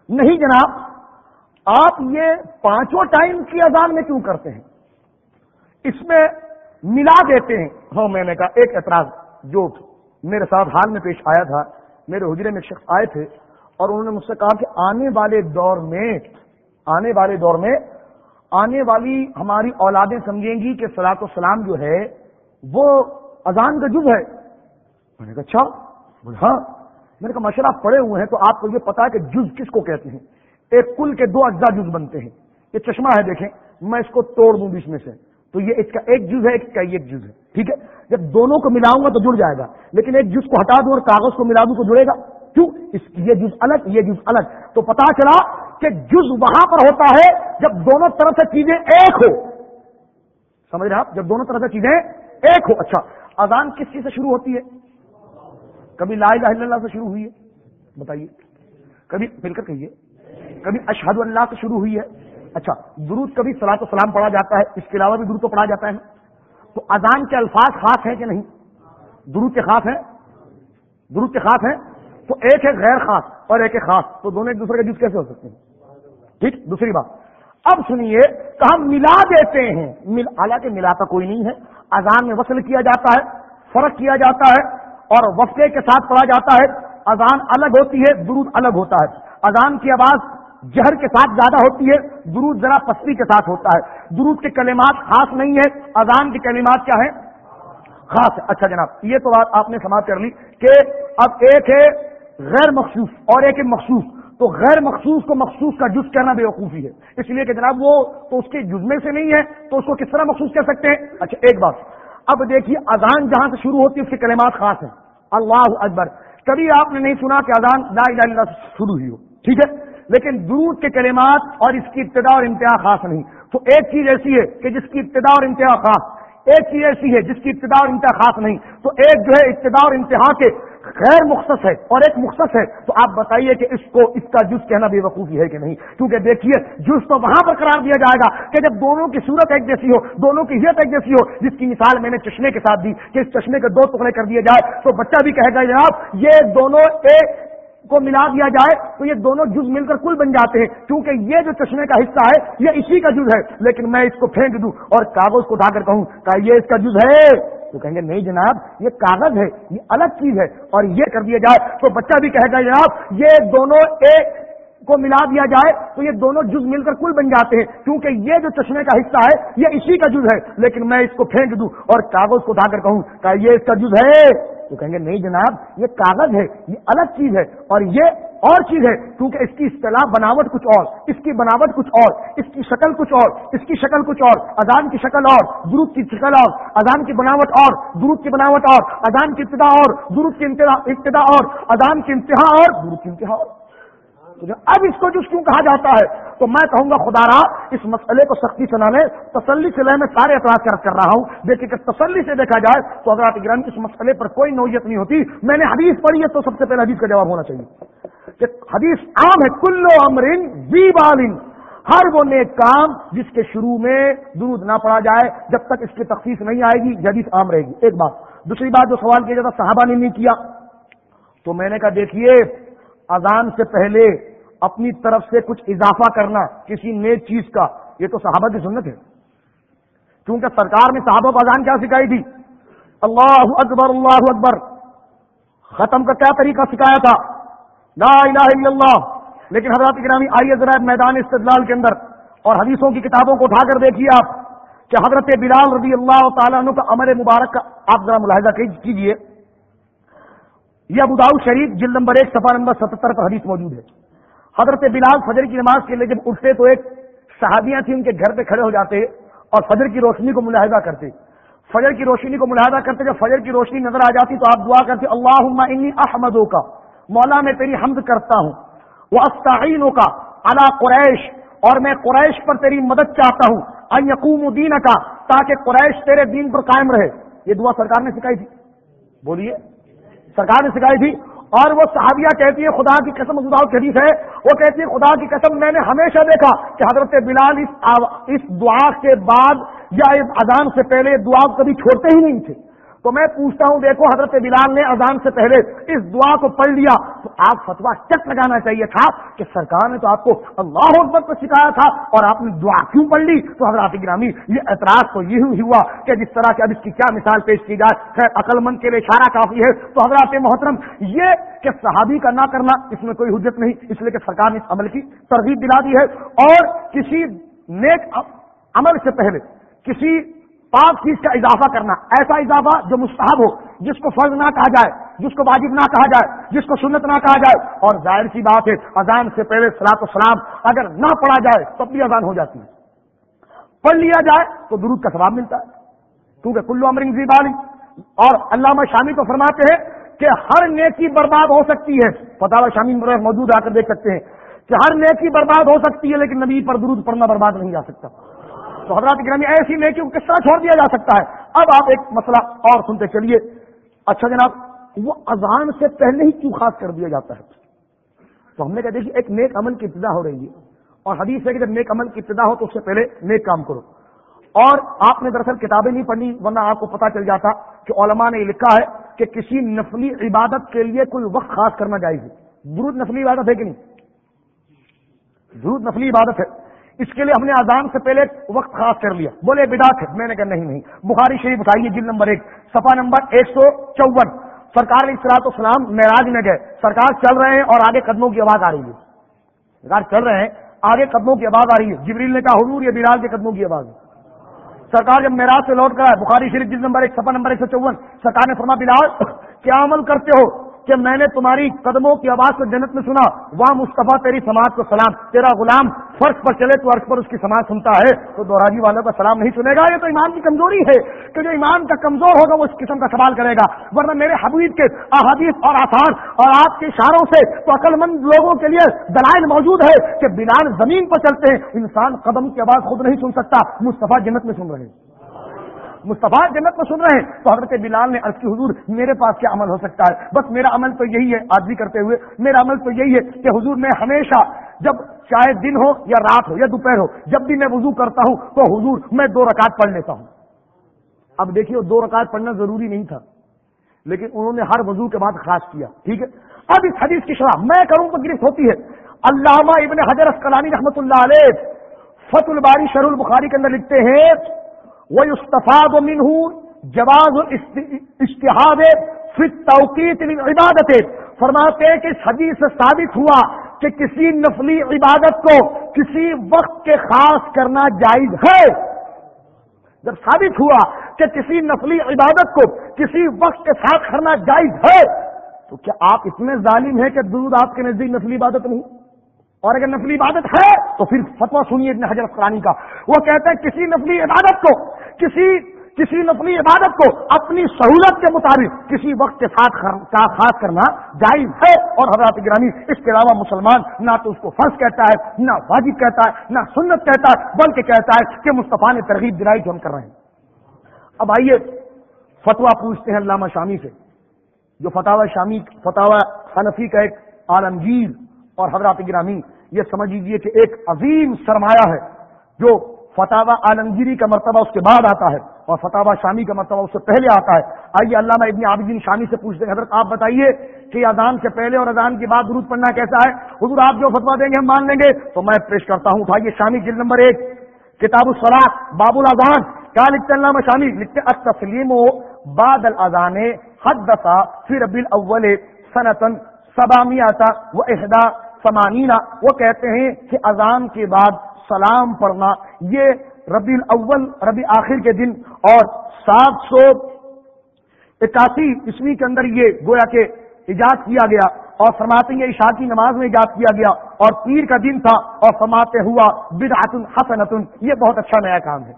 نہیں جناب، آپ یہ پانچوں ٹائم کی اذان میں کیوں کرتے ہیں؟ اس میں ملا دیتے ہیں۔ ہاں میں نے کہا، ایک اعتراض، جو میرے ساتھ حال میں پیش آیا تھا، میرے حجرے میں ایک شخص آئے تھے اور انہوں نے مجھ سے کہا کہ آنے والے دور میں، آنے والے دور میں، آنے والی ہماری اولادیں سمجھیں گی کہ سلاط و سلام جو ہے، وہ اذان کا جز ہے۔ میں نے کہا اچھا۔ ہاں۔ میں نے کہا ماشاء پڑے ہوئے ہیں تو آپ کو یہ پتا ہے کہ جز کس کو کہتے ہیں۔ ایک کل کے دو اجزا جز بنتے ہیں۔ یہ چشمہ ہے، دیکھیں۔ میں اس کو توڑ دوں بیچ میں سے۔ تو یہ اس کا ایک جز ہے، ایک کا ایک جز ہے۔ ٹھیک ہے؟ جب دونوں کو ملاؤں گا تو جڑ جائے گا۔ لیکن ایک جز کو ہٹا دوں اور کاغذ کو ملا دوں تو جڑے گا۔ کیوں؟ اس یہ جز الگ، یہ جز الگ۔ تو پتا چلا کہ جز وہاں پر ہوتا ہے جب دونوں طرف سے چیزیں ایک ہو۔ سمجھ رہے آپ؟ جب دونوں طرف سے چیزیں ایک ہو۔ اچھا اذان کس چیز سے شروع ہوتی ہے؟ کبھی لا الہ الا اللہ سے شروع ہوئی ہے؟ بتائیے۔ کبھی مل کر کہیے۔ کبھی اشہد اللہ سے شروع ہوئی ہے۔ اچھا درود کبھی سلاط و سلام پڑھا جاتا ہے، اس کے علاوہ بھی درود تو پڑھا جاتا ہے۔ تو اذان کے الفاظ خاص ہیں کہ نہیں؟ درود کے خاص ہیں؟ درود کے خاص ہیں؟ تو ایک ہے غیر خاص اور ایک ہے خاص۔ تو دونوں ایک دوسرے کے جز کیسے ہو سکتے ہیں؟ ٹھیک، دوسری بات۔ اب سنیے کہ ہم ملا دیتے ہیں۔ حالانکہ ملاتا کوئی نہیں ہے۔ اذان میں وصل کیا جاتا ہے، فرق کیا جاتا ہے۔ اور وقفے کے ساتھ پڑھا جاتا ہے، اذان الگ ہوتی ہے، درود الگ ہوتا ہے۔ اذان کی آواز جہر کے ساتھ زیادہ ہوتی ہے، درود ذرا پستی کے ساتھ ہوتا ہے۔ درود کے کلمات خاص نہیں ہے اذان کے کلمات کیا ہے خاص ہے اچھا جناب، یہ تو بات آپ نے سماعت کر لی کہ اب ایک ہے غیر مخصوص اور ایک ہے مخصوص۔ تو غیر مخصوص کو مخصوص کا جز کرنا بے وقوفی ہے۔ اس لیے کہ جناب وہ تو اس کے جزمے سے نہیں ہے، تو اس کو کس طرح مخصوص کر سکتے ہیں؟ اچھا ایک بات۔ اب دیکھیے اذان جہاں سے شروع ہوتی ہے، اس کے کلمات خاص ہیں۔ اللہ اکبر۔ کبھی آپ نے نہیں سنا کہ اذان لا الہ الا اللہ شروع ہی ہو، ٹھیک ہے؟ لیکن درود کے کلمات اور اس کی ابتدا اور انتہا خاص نہیں۔ تو ایک چیز ایسی ہے کہ جس کی ابتدا اور انتہا خاص، ایک چیز ایسی ہے جس کی ابتدا اور انتہا خاص نہیں۔ تو ایک جو ہے ابتدا اور انتہا کے غیر مختص ہے اور ایک مختص ہے، تو آپ بتائیے کہ اس کو اس کا جز کہنا بے وقوفی ہے کہ نہیں؟ کیونکہ دیکھیے، جز تو وہاں پر قرار دیا جائے گا کہ جب دونوں کی صورت ایک جیسی ہو، دونوں کی حیت ایک جیسی ہو، جس کی مثال میں نے چشمے کے ساتھ دی کہ اس چشمے کے دو ٹکڑے کر دیے جائے، تو بچہ بھی کہے گا، جناب، یہ دونوں ایک کو ملا دیا جائے تو یہ دونوں جز مل کر کل بن جاتے ہیں۔ کیونکہ یہ جو چشمے کا حصہ ہے، یہ اسی کا جز ہے۔ لیکن میں اس کو پھینک دوں اور کاغذ کو اٹھا کر کہوں کہ یہ اس کا جز ہے۔ تو کہیں گے، نہیں جناب، یہ کاغذ ہے، یہ الگ چیز ہے اور یہ کر دیا جائے۔ تو بچہ بھی کہے گا، جناب، یہ دونوں ایک کو ملا دیا جائے تو یہ دونوں جز مل کر کل بن جاتے ہیں۔ کیونکہ یہ جو چشمے کا حصہ ہے، یہ اسی کا جز ہے۔ لیکن میں اس کو پھینک دوں اور کاغذ کو اٹھا کر کہوں کہ یہ اس کا جز ہے۔ تو کہیں گے، نہیں جناب، یہ کاغذ ہے، یہ الگ چیز ہے اور یہ اور چیز ہے کیونکہ اس کی اصطلاح بناوٹ کچھ اور، اس کی بناوٹ کچھ اور، اس کی شکل کچھ اور، اس کی شکل کچھ اور، اذان کی شکل اور، درود کی شکل اور، اذان کی بناوٹ اور، درود کی بناوٹ اور، اذان کی ابتدا اور، درود کی ابتدا اور، اذان کی انتہا اور، درود کی انتہا اور۔ اب اس کو جس کیوں کہا جاتا ہے؟ تو میں کہوں گا، خدا را، اس مسئلے کو سختی سے نہ لے، تسلی سے لے، میں سارے اعتراض کر رہا ہوں۔ دیکھیے کہ تسلی سے دیکھا جائے تو حضرات گرم اس مسئلے پر کوئی نوعیت نہیں ہوتی، میں نے حدیث پڑھی ہے تو سب سے پہلے حدیث کا جواب ہونا چاہیے۔ کہ حدیث عام ہے کلو امرن وی بالن ہر وہ نیک کام جس کے شروع میں دودھ نہ پڑا جائے، جب تک اس کی تخصیص نہیں آئے گی حدیث عام رہے گی۔ ایک بات، دوسری بات جو سوال کیا جاتا، صحابہ نے نہیں کیا۔ تو میں نے کہا، دیکھیے اذان سے پہلے اپنی طرف سے کچھ اضافہ کرنا کسی نیک چیز کا، یہ تو صحابہ کی سنت ہے۔ کیونکہ سرکار نے صحابہ کو اذان کیا سکھائی تھی؟ اللہ اکبر اللہ اکبر۔ ختم کا کیا طریقہ سکھایا تھا؟ لا الہ الا اللہ۔ لیکن حضرات گرامی آئیے ذرا میدان استدلال کے اندر اور حدیثوں کی کتابوں کو اٹھا کر دیکھیے آپ کہ حضرت بلال رضی اللہ تعالیٰ عنہ کا عمر مبارک کا آپ ذرا ملاحظہ کیجیے۔ یہ ابوداؤ شریف جلد نمبر ایک سفا نمبر ستہتر پر حدیث موجود ہے۔ حضرت بلال فجر کی نماز کے لیے جب اٹھتے تو ایک صحابیاں تھیں، ان کے گھر پہ کھڑے ہو جاتے اور فجر کی روشنی کو ملاحظہ کرتے۔ فجر کی روشنی کو ملاحظہ کرتے، جب فجر کی روشنی نظر آ جاتی تو آپ دعا کرتے اللہ انی احمدوں کا مولا میں تیری حمد کرتا ہوں وہ استعینوں کا اللہ قریش، اور میں قریش پر تیری مدد چاہتا ہوں یقوم دین کا تاکہ قریش تیرے دین پر قائم رہے۔ یہ دعا سرکار نے سکھائی تھی۔ بولیے۔ سرکار نے سکھائی تھی اور وہ صحابیہ کہتی ہے خدا کی قسم خدا شریف ہے، وہ کہتی ہے خدا کی قسم، میں نے ہمیشہ دیکھا کہ حضرت بلال اس اس دعا کے بعد یا اس اذان سے پہلے دعا کبھی چھوڑتے ہی نہیں تھے۔ تو میں پوچھتا ہوں، دیکھو حضرت بلال نے اذان سے پہلے اس دعا کو پڑھ لیا، تو آپ فتوا چک لگانا چاہیے تھا کہ سرکار نے تو آپ کو اللہ اکبر کو سکھایا تھا اور آپ نے دعا کیوں پڑھ لی؟ تو حضرات گرامی، یہ اعتراض تو یہ ہوا کہ جس طرح اب اس کی کیا مثال پیش کی جائے، خیر عقل مند کے لیے اشارہ کافی ہے۔ تو حضرات محترم، یہ کہ صحابی کا نہ کرنا اس میں کوئی حجت نہیں، اس لیے کہ سرکار نے اس عمل کی ترغیب دلا دی ہے۔ اور کسی نیک عمل سے پہلے، کسی پانچ چیز کا اضافہ کرنا، ایسا اضافہ جو مستحب ہو، جس کو فرض نہ کہا جائے، جس کو واجب نہ کہا جائے، جس کو سنت نہ کہا جائے، اور ظاہر سی بات ہے، اذان سے پہلے سلاط سلام اگر نہ پڑھا جائے تب بھی اذان ہو جاتی ہے۔ پڑھ لیا جائے تو درود کا ثواب ملتا ہے۔ کیونکہ کلو امرنگ بالی اور علامہ شامی تو فرماتے ہیں کہ ہر نیکی برباد ہو سکتی ہے۔ فتح شامی موجود آ کر دیکھ سکتے ہیں کہ ہر نیکی برباد ہو سکتی ہے، لیکن نبی پر درود پڑھنا برباد نہیں جا سکتا۔ تو حضرات گرامی ایسی نیکی کو کس طرح چھوڑ دیا جا سکتا ہے؟ اب آپ ایک مسئلہ اور سنتے چلیے۔ اچھا جناب، وہ اذان سے پہلے ہی کیوں خاص کر دیا جاتا ہے؟ تو ہم نے کہا، دیکھیے، ایک نیک عمل کی ابتدا ہو رہی ہے۔ اور حدیث ہے کہ جب نیک عمل کی ابتدا ہو تو اس سے پہلے نیک کام کرو۔ اور آپ نے دراصل کتابیں نہیں پڑھی ورنہ آپ کو پتا چل جاتا کہ علماء نے یہ لکھا ہے کہ کسی نفلی عبادت کے لیے کوئی وقت خاص کرنا جائز ہے۔ درود نفلی عبادت ہے کہ نہیں؟ درود نفلی عبادت ہے۔ اس کے لیے ہم نے اذان سے پہلے وقت خاص کر لیا۔ بولے بدات ہے۔ میں نے کہا، نہیں نہیں۔ بخاری شریف اٹھائیے جل نمبر ایک۔ سفا نمبر ایک سو چون۔ سرکار اسرات اسلام معراج میں گئے۔ سرکار چل رہے ہیں اور آگے قدموں کی آواز آ رہی ہے۔ سرکار چل رہے ہیں، آگے قدموں کی آواز آ رہی ہے۔ جبریل نے کہا، حضور یہ بلال کے قدموں کی آواز ہے۔ سرکار جب میراج سے لوٹ کر بخاری شریف جس نمبر ایک سفر نمبر ایک سو چون۔ سرکار نے فرما بلال، کیا عمل کرتے ہو؟ کہ میں نے تمہاری قدموں کی آواز کو جنت میں سنا وہاں مصطفیٰ، تیری سماج کو سلام، تیرا غلام فرش پر چلے تو عرض پر اس کی سماج سنتا ہے، تو دوراجی والوں کا سلام نہیں سنے گا؟ یہ تو ایمان کی کمزوری ہے کہ جو ایمان کا کمزور ہوگا وہ اس قسم کا سوال کرے گا۔ ورنہ میرے حبیب کے احادیث اور آسان اور آپ کے اشاروں سے تو عقل مند لوگوں کے لیے دلائل موجود ہے کہ بلال زمین پر چلتے ہیں، انسان قدم کی آواز خود نہیں سن سکتا۔ مصطفیٰ جنت میں سن رہے ہیں۔ مصطفیٰ جنت میں سن رہے ہیں، تو حضرت بلال نے عرض کی، حضور، میرے پاس کیا عمل ہو سکتا ہے؟ بس میرا عمل تو یہی ہے آج بھی کرتے ہوئے، میرا عمل تو یہی ہے کہ حضور، میں ہمیشہ جب چاہے دن ہو یا رات ہو یا دوپہر ہو، جب بھی میں وضو کرتا ہوں تو حضور، میں دو رکعت پڑھ لیتا ہوں۔ اب دیکھیے، دو رکعت پڑھنا ضروری نہیں تھا، لیکن انہوں نے ہر وضو کے بعد خاص کیا، ٹھیک ہے؟ اب اس حدیث کی شرح، میں کروں تو گرفت ہوتی ہے۔ علامہ ابن حضر اسکلانی رحمۃ اللہ علیہ فت الباری شر البخاری کے اندر لکھتے ہیں وہ استفاد منہ جواز اشتہاد توقیت عبادت فرماتے کہ اس حدیث سے ثابت ہوا کہ کسی نفلی عبادت کو کسی وقت کے خاص کرنا جائز ہے۔ جب ثابت ہوا کہ کسی نفلی عبادت کو کسی وقت کے ساتھ کرنا جائز ہے، تو کیا آپ اتنے ظالم ہیں کہ دودھ آپ کے نزدیک نفلی عبادت نہیں؟ اور اگر نفلی عبادت ہے، تو پھر فتوا سنیے ابن حضرت قرآن کا۔ وہ کہتے ہیں کسی نفلی عبادت کو کسی کسی نفلی عبادت کو اپنی سہولت کے مطابق کسی وقت کے ساتھ خاص کرنا جائز ہے اور حضرات گرانی اس کے علاوہ مسلمان نہ تو اس کو فرض کہتا ہے، نہ واجب کہتا ہے، نہ سنت کہتا ہے، بلکہ کہتا ہے کہ مصطفیٰ نے ترغیب دلائی جو ہم کر رہے ہیں۔ اب آئیے فتوا پوچھتے ہیں علامہ شامی سے، جو فتح شامی فتح حنفی کا ایک عالمگیر اور حضرات گرامی، یہ سمجھ لیجیے کہ ایک عظیم سرمایہ ہے جو فتح عالمگیری کا مرتبہ اس کے بعد آتا ہے اور فتح شامی کا مرتبہ اس سے پہلے آتا ہے۔ آئیے علامہ ابن عابدین شامی سے پوچھتے ہیں، حضرت آپ بتائیے کہ اذان سے پہلے اور اذان کے بعد درود پڑھنا کیسا ہے؟ حضور آپ جو فتوا دیں گے ہم مان لیں گے۔ تو میں پیش کرتا ہوں، اٹھائیے شامی جلد نمبر ایک۔ کتاب الصلاح باب الاذان۔ کیا لکھتے علامہ شامی؟ لکھتے تسلیم و باد الزان حد دسا پھر ابل اول صنعتن سبامیاتا وہ احدا سمانینا وہ کہتے ہیں کہ اذان کے بعد سلام پڑھنا، یہ ربی الاول ربی آخر کے دن اور سات سو اکاسی عیسوی کے اندر یہ گویا کہ ایجاد کیا گیا اور فرماتے ہیں عشاء کی نماز میں ایجاد کیا گیا اور پیر کا دن تھا اور فرماتے ہوا بدعت حسنتن، یہ بہت اچھا نیا کام ہے۔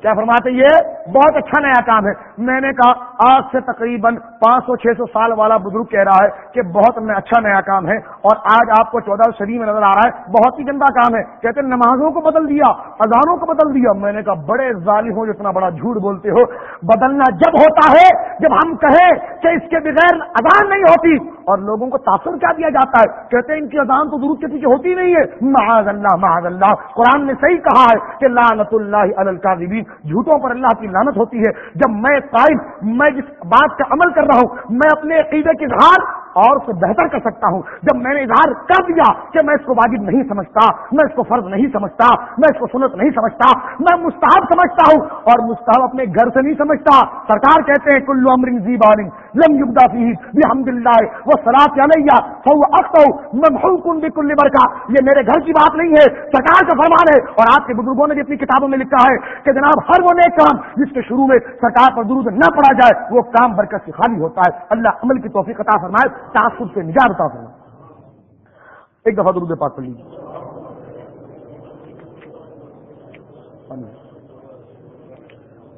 کیا فرماتے یہ بہت اچھا نیا کام ہے۔ میں نے کہا، آج سے تقریباً پانچ سو، چھ سو سال والا بزرگ کہہ رہا ہے کہ بہت اچھا نیا کام ہے اور آج آپ کو چودہ شریف میں نظر آ رہا ہے، بہت ہی گندا کام ہے۔ کہتے ہیں، نمازوں کو بدل دیا، اذانوں کو بدل دیا۔ میں نے کہا، بڑے ظالم ہو جتنا بڑا جھوٹ بولتے ہو۔ بدلنا جب ہوتا ہے، جب ہم کہیں کہ اس کے بغیر اذان نہیں ہوتی۔ اور لوگوں کو تاثر کیا دیا جاتا ہے؟ کہتے ہیں، ان کی اذان تو درود کے پیچھے ہوتی نہیں ہے۔ معاذ اللہ معاذ اللہ۔ قرآن نے صحیح کہا ہے کہ لعنت اللہ القاذبین جھوٹوں پر اللہ کی لانت ہوتی ہے۔ جب میں قائم میں جس بات کا عمل کر رہا ہوں، میں اپنے عقیدے کے اظہار اور سے بہتر کر سکتا ہوں۔ جب میں نے اظہار کر دیا کہ میں اس کو واجب نہیں سمجھتا، میں اس کو فرض نہیں سمجھتا، میں اس کو سنت نہیں سمجھتا، میں مستحب سمجھتا ہوں اور مستحب اپنے گھر سے نہیں سمجھتا، سرکار کہتے ہیں کلو امرنگ زی بارنگ لم یبدا فی الحمد للہ وہ سرات علیہ سو اخت میں کن بھی یہ میرے گھر کی بات نہیں ہے، سرکار کا فرمان ہے۔ اور آپ کے بزرگوں نے بھی اپنی کتابوں میں لکھا ہے کہ جناب، ہر وہ نیک کام جس کے شروع میں سرکار پر درود نہ پڑا جائے، وہ کام برکت سے خالی ہوتا ہے۔ اللہ عمل کی توفیق عطا فرمائے تعصب سے نجات عطا فرمائے۔ ایک دفعہ درود پاک پڑھ لیجیے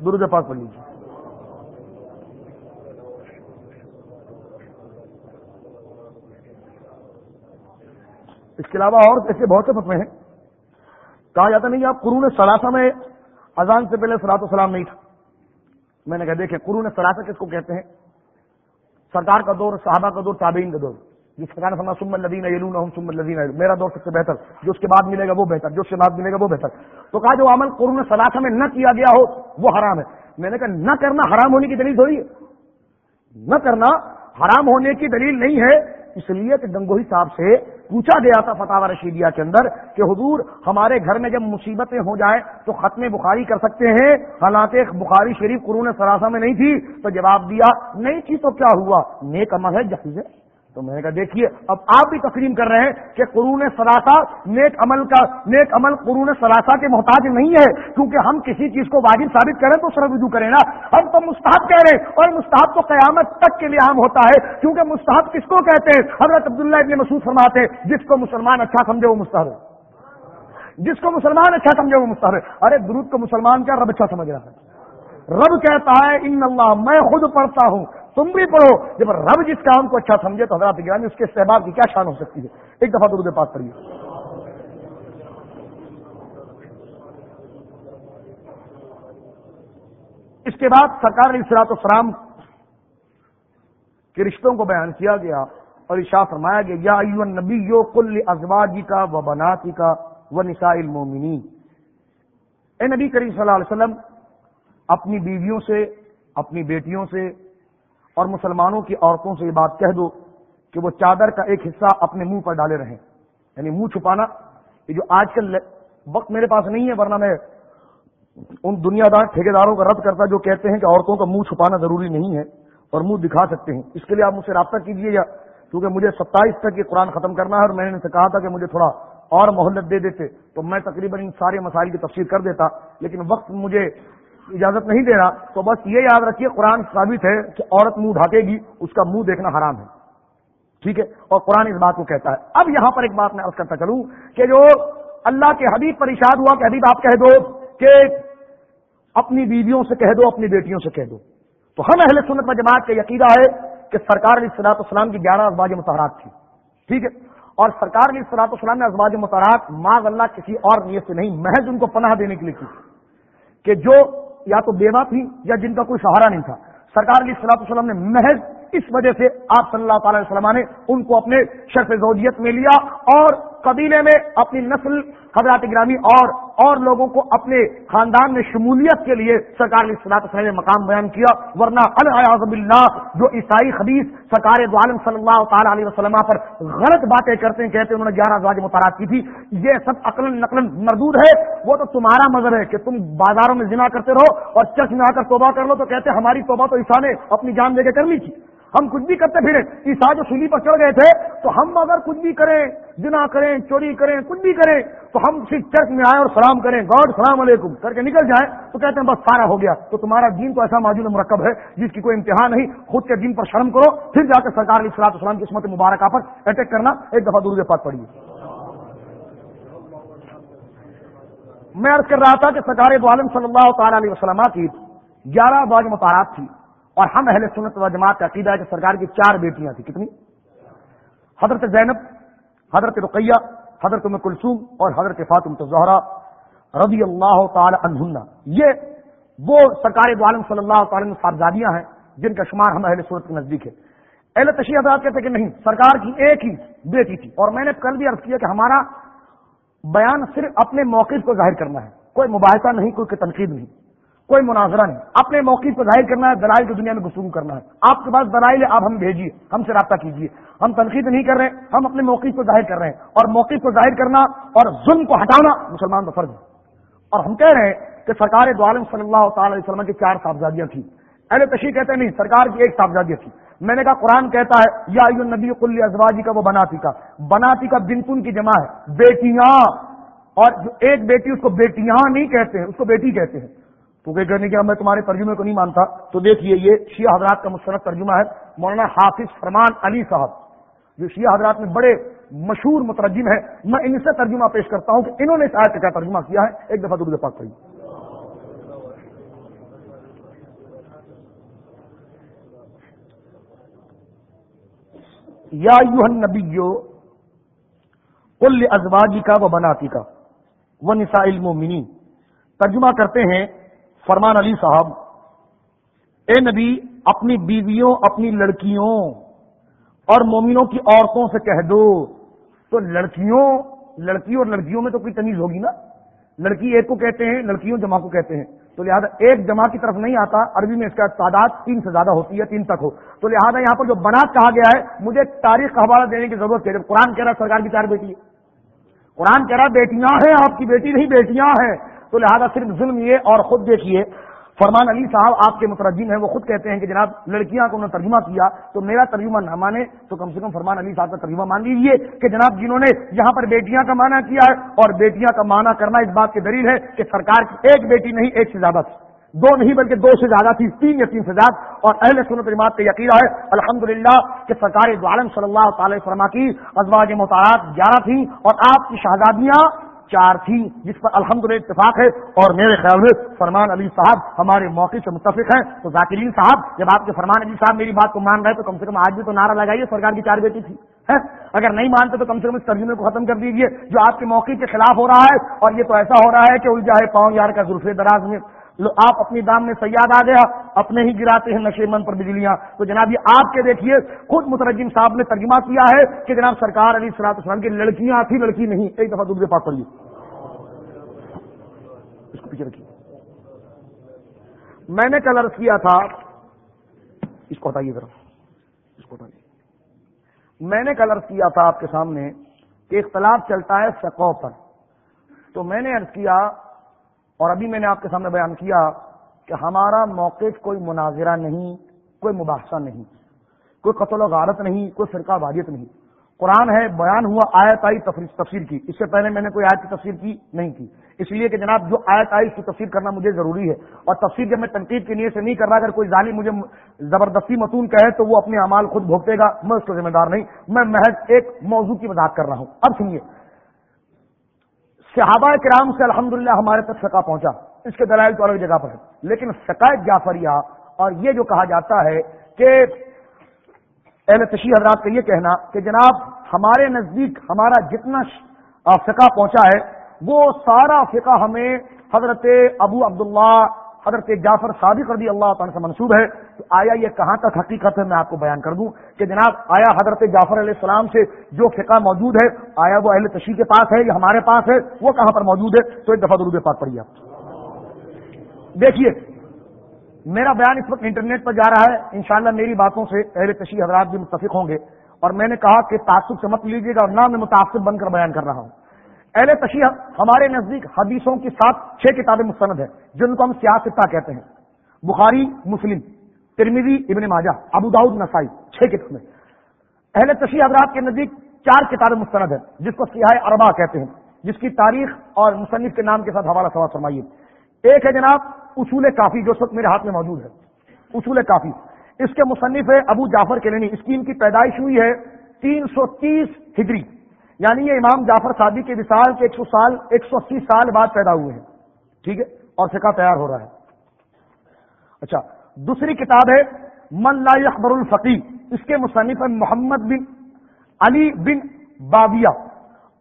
درود پاک پڑھ لیجیے اس کے علاوہ اور ایسے بہت سے فتوے ہیں۔ کہا جاتا نہیں آپ قرون سلاسہ میں اذان سے پہلے سلاط السلام نہیں تھا۔ میں نے کہا دیکھیں، قرون سلاسہ کس کو کہتے ہیں؟ سرکار کا دور، صحابہ کا دور، تابعین کا دور۔ جس سرکار نے سم الدین یلون سم الدین میرا دور سب سے بہتر، جو اس کے بعد ملے گا وہ بہتر، جو اس کے بعد ملے گا وہ بہتر۔ تو کہا جو عمل قرون سلاسہ میں نہ کیا گیا ہو، وہ حرام ہے۔ میں نے کہا، نہ کرنا حرام ہونے کی دلیل تھوڑی ہے۔ نہ کرنا حرام ہونے کی دلیل نہیں ہے، اس لیے کہ گنگوہی صاحب سے پوچھا گیا تھا فتح رشیدیہ کے اندر کہ حضور ہمارے گھر میں جب مصیبتیں ہو جائیں تو ختم بخاری کر سکتے ہیں؟ حالانکہ بخاری شریف قرون سراسا میں نہیں تھی، تو جواب دیا، نہیں تھی تو کیا ہوا؟ نیک عمل ہے جہیز ہے۔ تو میں نے کہا دیکھیے، اب آپ بھی تسلیم کر رہے ہیں کہ قرون سراسا نیک عمل کا، نیک عمل قرون سراسا کے محتاج نہیں ہے، کیونکہ ہم کسی چیز کو واجب ثابت کریں تو سر رجوع کریں نا۔ ہم تو مستحب کہہ رہے ہیں اور مستحب تو قیامت تک کے لیے عام ہوتا ہے، کیونکہ مستحب کس کو کہتے ہیں؟ حضرت عبداللہ ابن مسعود فرماتے ہیں، جس کو مسلمان اچھا سمجھے وہ مستحب ہے۔ جس کو مسلمان اچھا سمجھے وہ مستحب ہے۔ ارے درود کو مسلمان کیا؟ رب اچھا سمجھ رہا ہے۔ رب کہتا ہے، ان اللہ، میں خود پڑھتا ہوں۔ تم بھی پڑھو۔ جب رب جس کام کو اچھا سمجھے تو حضرات گرانی اس کے استحباب کی کیا شان ہو سکتی ہے؟ ایک دفعہ درود پاک پڑھیے۔ اس کے بعد سرکار نے اسرات السلام کے رشتوں کو بیان کیا گیا اور اشاع فرمایا گیا، یا ایو نبی یو کل ازواجی کا و بناتی کا و نساء المومنی اے نبی کریم صلی اللہ علیہ وسلم، اپنی بیویوں سے، اپنی بیٹیوں سے اور مسلمانوں کی عورتوں سے یہ بات کہہ دو کہ وہ چادر کا ایک حصہ اپنے منہ پر ڈالے رہیں۔ یعنی منہ چھپانا، یہ جو آج کل وقت میرے پاس نہیں ہے، ورنہ میں ان دنیا دار ٹھیکیداروں کا رد کرتا جو کہتے ہیں کہ عورتوں کا منہ چھپانا ضروری نہیں ہے اور منہ دکھا سکتے ہیں۔ اس کے لیے آپ مجھ سے رابطہ کیجیے یا کیونکہ مجھے ستائیس تک یہ قرآن ختم کرنا ہے اور میں نے ان سے کہا تھا کہ مجھے تھوڑا اور مہلت دے دیتے تو میں تقریباً ان سارے مسائل کی تفصیل کر دیتا، لیکن وقت مجھے اجازت نہیں دے رہا، تو بس یہ یاد رکھیے، قرآن ثابت ہے کہ عورت منہ ڈھاکے گی، اس کا منہ دیکھنا حرام ہے۔ ٹھیک ہے؟ اور قرآن اس بات کو کہتا ہے۔ اب یہاں پر ایک بات میں عرض کرتا چلوں کہ جو اللہ کے حبیب پر اشاد ہوا کہ حبیب آپ کہہ دو کہ اپنی بیویوں سے کہہ دو، اپنی بیٹیوں سے کہہ دو۔ تو ہم اہل سنت و جماعت کا یقیدہ ہے کہ سرکار علیہ صلاحت السلام کی گیارہ ازواج متحرات تھی۔ ٹھیک ہے؟ اور سرکار علیہ صلاحت السلام نے ازواج متحرات ماض اللہ کسی اور نیت سے نہیں، محض ان کو پناہ دینے کے لیے کی۔ کہ جو یا تو بیوہ تھی یا جن کا کوئی سہارا نہیں تھا۔ سرکار علیہ صلاح وسلم نے محض اس وجہ سے آپ صلی اللہ تعالی وسلم نے ان کو اپنے شرف زوجیت میں لیا اور قبیلے میں اپنی نسل حضرات گرامی اور اور لوگوں کو اپنے خاندان میں شمولیت کے لیے سرکار نے صلاح وسلم نے مقام بیان کیا، ورنہ الحب اللہ جو عیسائی حدیث سرکار عالم صلی اللہ تعالی علیہ وسلم پر غلط باتیں کرتے ہیں، کہتے ہیں انہوں نے گیارہ ازواج متارات کی تھی، یہ سب عقل نقل مردود ہے، وہ تو تمہارا مذہب ہے کہ تم بازاروں میں جنا کرتے رہو اور چرچ میں آ کر توبہ کر لو تو کہتے ہیں ہماری توبہ تو عیسا نے اپنی جان دے کے کرنی تھی۔ ہم کچھ بھی کرتے پھرے عیسا جو سولی پر چڑھ گئے تھے، تو ہم اگر کچھ بھی کریں، جنا کریں، چوری کریں، کچھ بھی کریں، تو ہم صرف چرچ میں آئے اور سلام کریں۔ گاڈ، سلام علیکم۔ کر کے نکل جائیں تو کہتے ہیں، بس سارا ہو گیا۔ تو تمہارا دین تو ایسا موجود مرکب ہے جس کی کوئی امتحان نہیں۔ خود کے دین پر شرم کرو۔ پھر جا کے سرکار علیہ السلام کی قسمت مبارکہ پر اٹیک کرنا۔ ایک دفعہ دور پاس پڑیے میں عرض کر رہا تھا کہ سرکار دو عالم صلی اللہ تعالی علیہ وسلم کی گیارہ باغ متارات تھی۔ اور ہم اہل سنت و جماعت کا عقیدہ ہے کہ سرکار کی چار بیٹیاں تھیں۔ کتنی؟ حضرت زینب، حضرت رقیہ، حضرت میں کلثوم اور حضرت فاطم زہرا رضی اللہ تعالی عنہ یہ وہ سرکار عالم صلی اللہ تعالی صاحبزادیاں ہیں جن کا شمار ہم اہل سنت کے نزدیک ہے۔ اہل تشیح حضرات کہتے کہ نہیں، سرکار کی ایک ہی بیٹی تھی۔ اور میں نے کل بھی عرض کیا کہ ہمارا بیان صرف اپنے موقف کو ظاہر کرنا ہے۔ کوئی مباحثہ نہیں، کوئی تنقید نہیں۔ کوئی مناظرہ نہیں۔ اپنے موقع کو ظاہر کرنا ہے، دلائل کی دنیا میں گفتگو کرنا ہے۔ آپ کے پاس دلائل ہے آپ ہم بھیجیے، ہم سے رابطہ کیجیے۔ ہم تنقید نہیں کر رہے، ہم اپنے موقع کو ظاہر کر رہے ہیں۔ اور موقع کو ظاہر کرنا اور ظلم کو ہٹانا مسلمان کا فرض ہے۔ اور ہم کہہ رہے ہیں کہ سرکار دعالم صلی اللہ تعالی علیہ وسلم کی چار صاحبزادیاں تھیں۔ اہل تشریح کہتے ہیں، نہیں، سرکار کی ایک صاحبزادیاں تھی۔ میں نے کہا، قرآن کہتا ہے، یا نبی کل ازواجی کا وہ بناتی کا بناتی کا بنتن کی جمع ہے، بیٹیاں۔ اور جو ایک بیٹی، اس کو بیٹیاں نہیں کہتے ہیں، اس کو بیٹی کہتے ہیں۔ تو کہ کہنے کہ میں تمہارے ترجمے کو نہیں مانتا؟ تو دیکھیے یہ شیعہ حضرات کا مسترد ترجمہ ہے، مولانا حافظ فرمان علی صاحب۔ جو شیعہ حضرات میں بڑے مشہور مترجم ہے میں ان سے ترجمہ پیش کرتا ہوں کہ انہوں نے اس آیت کا کیا ترجمہ کیا ہے۔ ایک دفعہ درود پاک پڑھی یا نبیو کل ازواجی کا وہ بناتی کا وہ نسا ترجمہ کرتے ہیں فرمان علی صاحب، اے نبی، اپنی بیویوں، اپنی لڑکیوں اور مومنوں کی عورتوں سے کہہ دو۔ تو لڑکیوں لڑکی اور لڑکیوں میں تو کوئی تمیز ہوگی نا؟ لڑکی ایک کو کہتے ہیں، لڑکیوں جمع کو کہتے ہیں۔ تو لہٰذا ایک جمع کی طرف نہیں آتا، عربی میں اس کا تعداد تین سے زیادہ ہوتی ہے، تین تک ہو۔ تو لہٰذا یہاں پر جو بنات کہا گیا ہے، مجھے تاریخ کا حوالہ دینے کی ضرورت ہے۔ جب قرآن کہہ رہا سرکار کی چار بیٹی ہے قرآن کہہ رہا بیٹیاں ہیں، آپ کی بیٹی نہیں، بیٹیاں ہیں۔ تو لہذا صرف ظلم یہ اور خود دیکھیے، فرمان علی صاحب آپ کے مترجم ہیں، وہ خود کہتے ہیں کہ جناب لڑکیاں کو انہوں نے ترجمہ کیا تو میرا ترجمہ نہ مانے تو کم سے کم فرمان علی صاحب کا ترجمہ مان لیجیے کہ جناب جنہوں نے یہاں پر بیٹیاں کا معنی کیا ہے اور بیٹیاں کا معنی کرنا اس بات کی دلیل ہے کہ سرکار کی ایک بیٹی نہیں، ایک سے زیادہ دو نہیں بلکہ دو سے زیادہ تھی، تین یا تین سے زیادہ۔ اور اہل سنت جماعت کا یقینہ ہے الحمد للہ کہ سرکار عالم صلی اللہ تعالی فرما کی، ازواج محتارات گیارہ تھیں اور آپ کی شہزادیاں چار تھی جس پر الحمد اتفاق ہے۔ اور میرے خیال میں فرمان علی صاحب ہمارے موقع سے متفق ہیں۔ تو ذاکرین صاحب، جب آپ کے فرمان علی صاحب میری بات کو مان رہے تو کم سے کم آج بھی تو نعرہ لگائیے، سرکار کی چار بیٹی تھی اگر نہیں مانتے تو کم سے کم اس ترجمے کو ختم کر دیجیے جو آپ کے موقع کے خلاف ہو رہا ہے۔ اور یہ تو ایسا ہو رہا ہے کہ الجا ہے پاؤں یار کا زلفے دراز میں۔ آپ اپنی دام میں سیاد آ گیا، اپنے ہی گراتے ہیں نشے من پر بجلیاں۔ تو جناب یہ آپ کے دیکھیے، خود مترجم صاحب نے ترجمہ کیا ہے کہ جناب سرکار علی سلاط اسلام کی لڑکیاں تھی لڑکی نہیں، ایک دفعہ دوسرے پاس پڑھیے۔ اس کو پیچھے رکھیے۔ میں نے کل عرض کیا تھا، اس کو ہٹائیے ذرا۔ اس کو ہٹائیے۔ میں نے کل عرض کیا تھا آپ کے سامنے کہ اختلاف چلتا ہے فقو پر۔ تو میں نے عرض کیا اور ابھی میں نے آپ کے سامنے بیان کیا کہ ہمارا موقف کوئی مناظرہ نہیں، کوئی مباحثہ نہیں، کوئی قتل و غارت نہیں، کوئی فرقہ واریت نہیں۔ قرآن ہے، بیان ہوا آیت آئی تفسیر کی۔ اس سے پہلے میں نے کوئی آیت کی تفسیر کی نہیں کی۔ اس لیے کہ جناب جو آیت آئی اس کی تفسیر کرنا مجھے ضروری ہے۔ اور تفسیر جب میں تنقید کے نیے سے نہیں کر رہا، اگر کوئی ظالم مجھے زبردستی متون کہے تو وہ اپنے اعمال خود بھوگتے گا، میں اس کو ذمہ دار نہیں، میں محض ایک موضوع کی وضاحت کر رہا ہوں۔ اب سنیے۔ صحابہ کرام سے الحمد ہمارے تک فقہ پہنچا، اس کے دلائل تو الگ جگہ پر ہے لیکن شکایت جعفریہ اور یہ جو کہا جاتا ہے کہ اہل تشیح حضرات کا یہ کہنا کہ جناب ہمارے نزدیک ہمارا جتنا فقہ پہنچا ہے، وہ سارا فقہ ہمیں حضرت ابو عبداللہ حضرت جعفر صادق رضی اللہ تعالیٰ سے منسوب ہے تو آیا یہ کہاں تک حقیقت ہے میں آپ کو بیان کر دوں کہ جناب آیا حضرت جعفر علیہ السلام سے جو فقہ موجود ہے، آیا وہ اہل تشیح کے پاس ہے یا ہمارے پاس ہے، وہ کہاں پر موجود ہے؟ تو ایک دفعہ درود پاک پڑھیے آپ۔ دیکھیے، میرا بیان اس وقت انٹرنیٹ پر جا رہا ہے، انشاءاللہ میری باتوں سے اہل تشیح حضرات بھی متفق ہوں گے اور میں نے کہا کہ تعصب سے مت لیجیے گا اور نہ میں متاثر بن کر بیان کر رہا ہوں۔ اہل تشیح ہمارے نزدیک حدیثوں کی سات چھ کتابیں مستند ہیں، جن کو ہم سیاستہ کہتے ہیں۔ بخاری، مسلم ترمیدی ابن ماجہ، ابو داؤد، نسائی، چھ کتابیں۔ اہل تشیح حضرات کے نزدیک چار کتابیں مستند ہیں، جس کو سیاح اربا کہتے ہیں۔ جس کی تاریخ اور مصنف کے نام کے ساتھ حوالہ سوال فرمائیے۔ ایک ہے جناب اصول کافی، جو اس وقت میرے ہاتھ میں موجود ہے۔ اصول کافی۔ اس کے مصنف ہے ابو جعفر کے لینی اس کی ان کی پیدائش ہوئی ہے تین سو تیس ہجری۔ یعنی یہ امام جعفر صادی کے وصال کے ایک سو سال، ایک سو اسی سال بعد پیدا ہوئے ہیں۔ ٹھیک ہے؟ اور فقہ تیار ہو رہا ہے۔ اچھا دوسری کتاب ہے من لا اخبر الفقی اس کے مصنف ہے محمد بن علی بن بابیا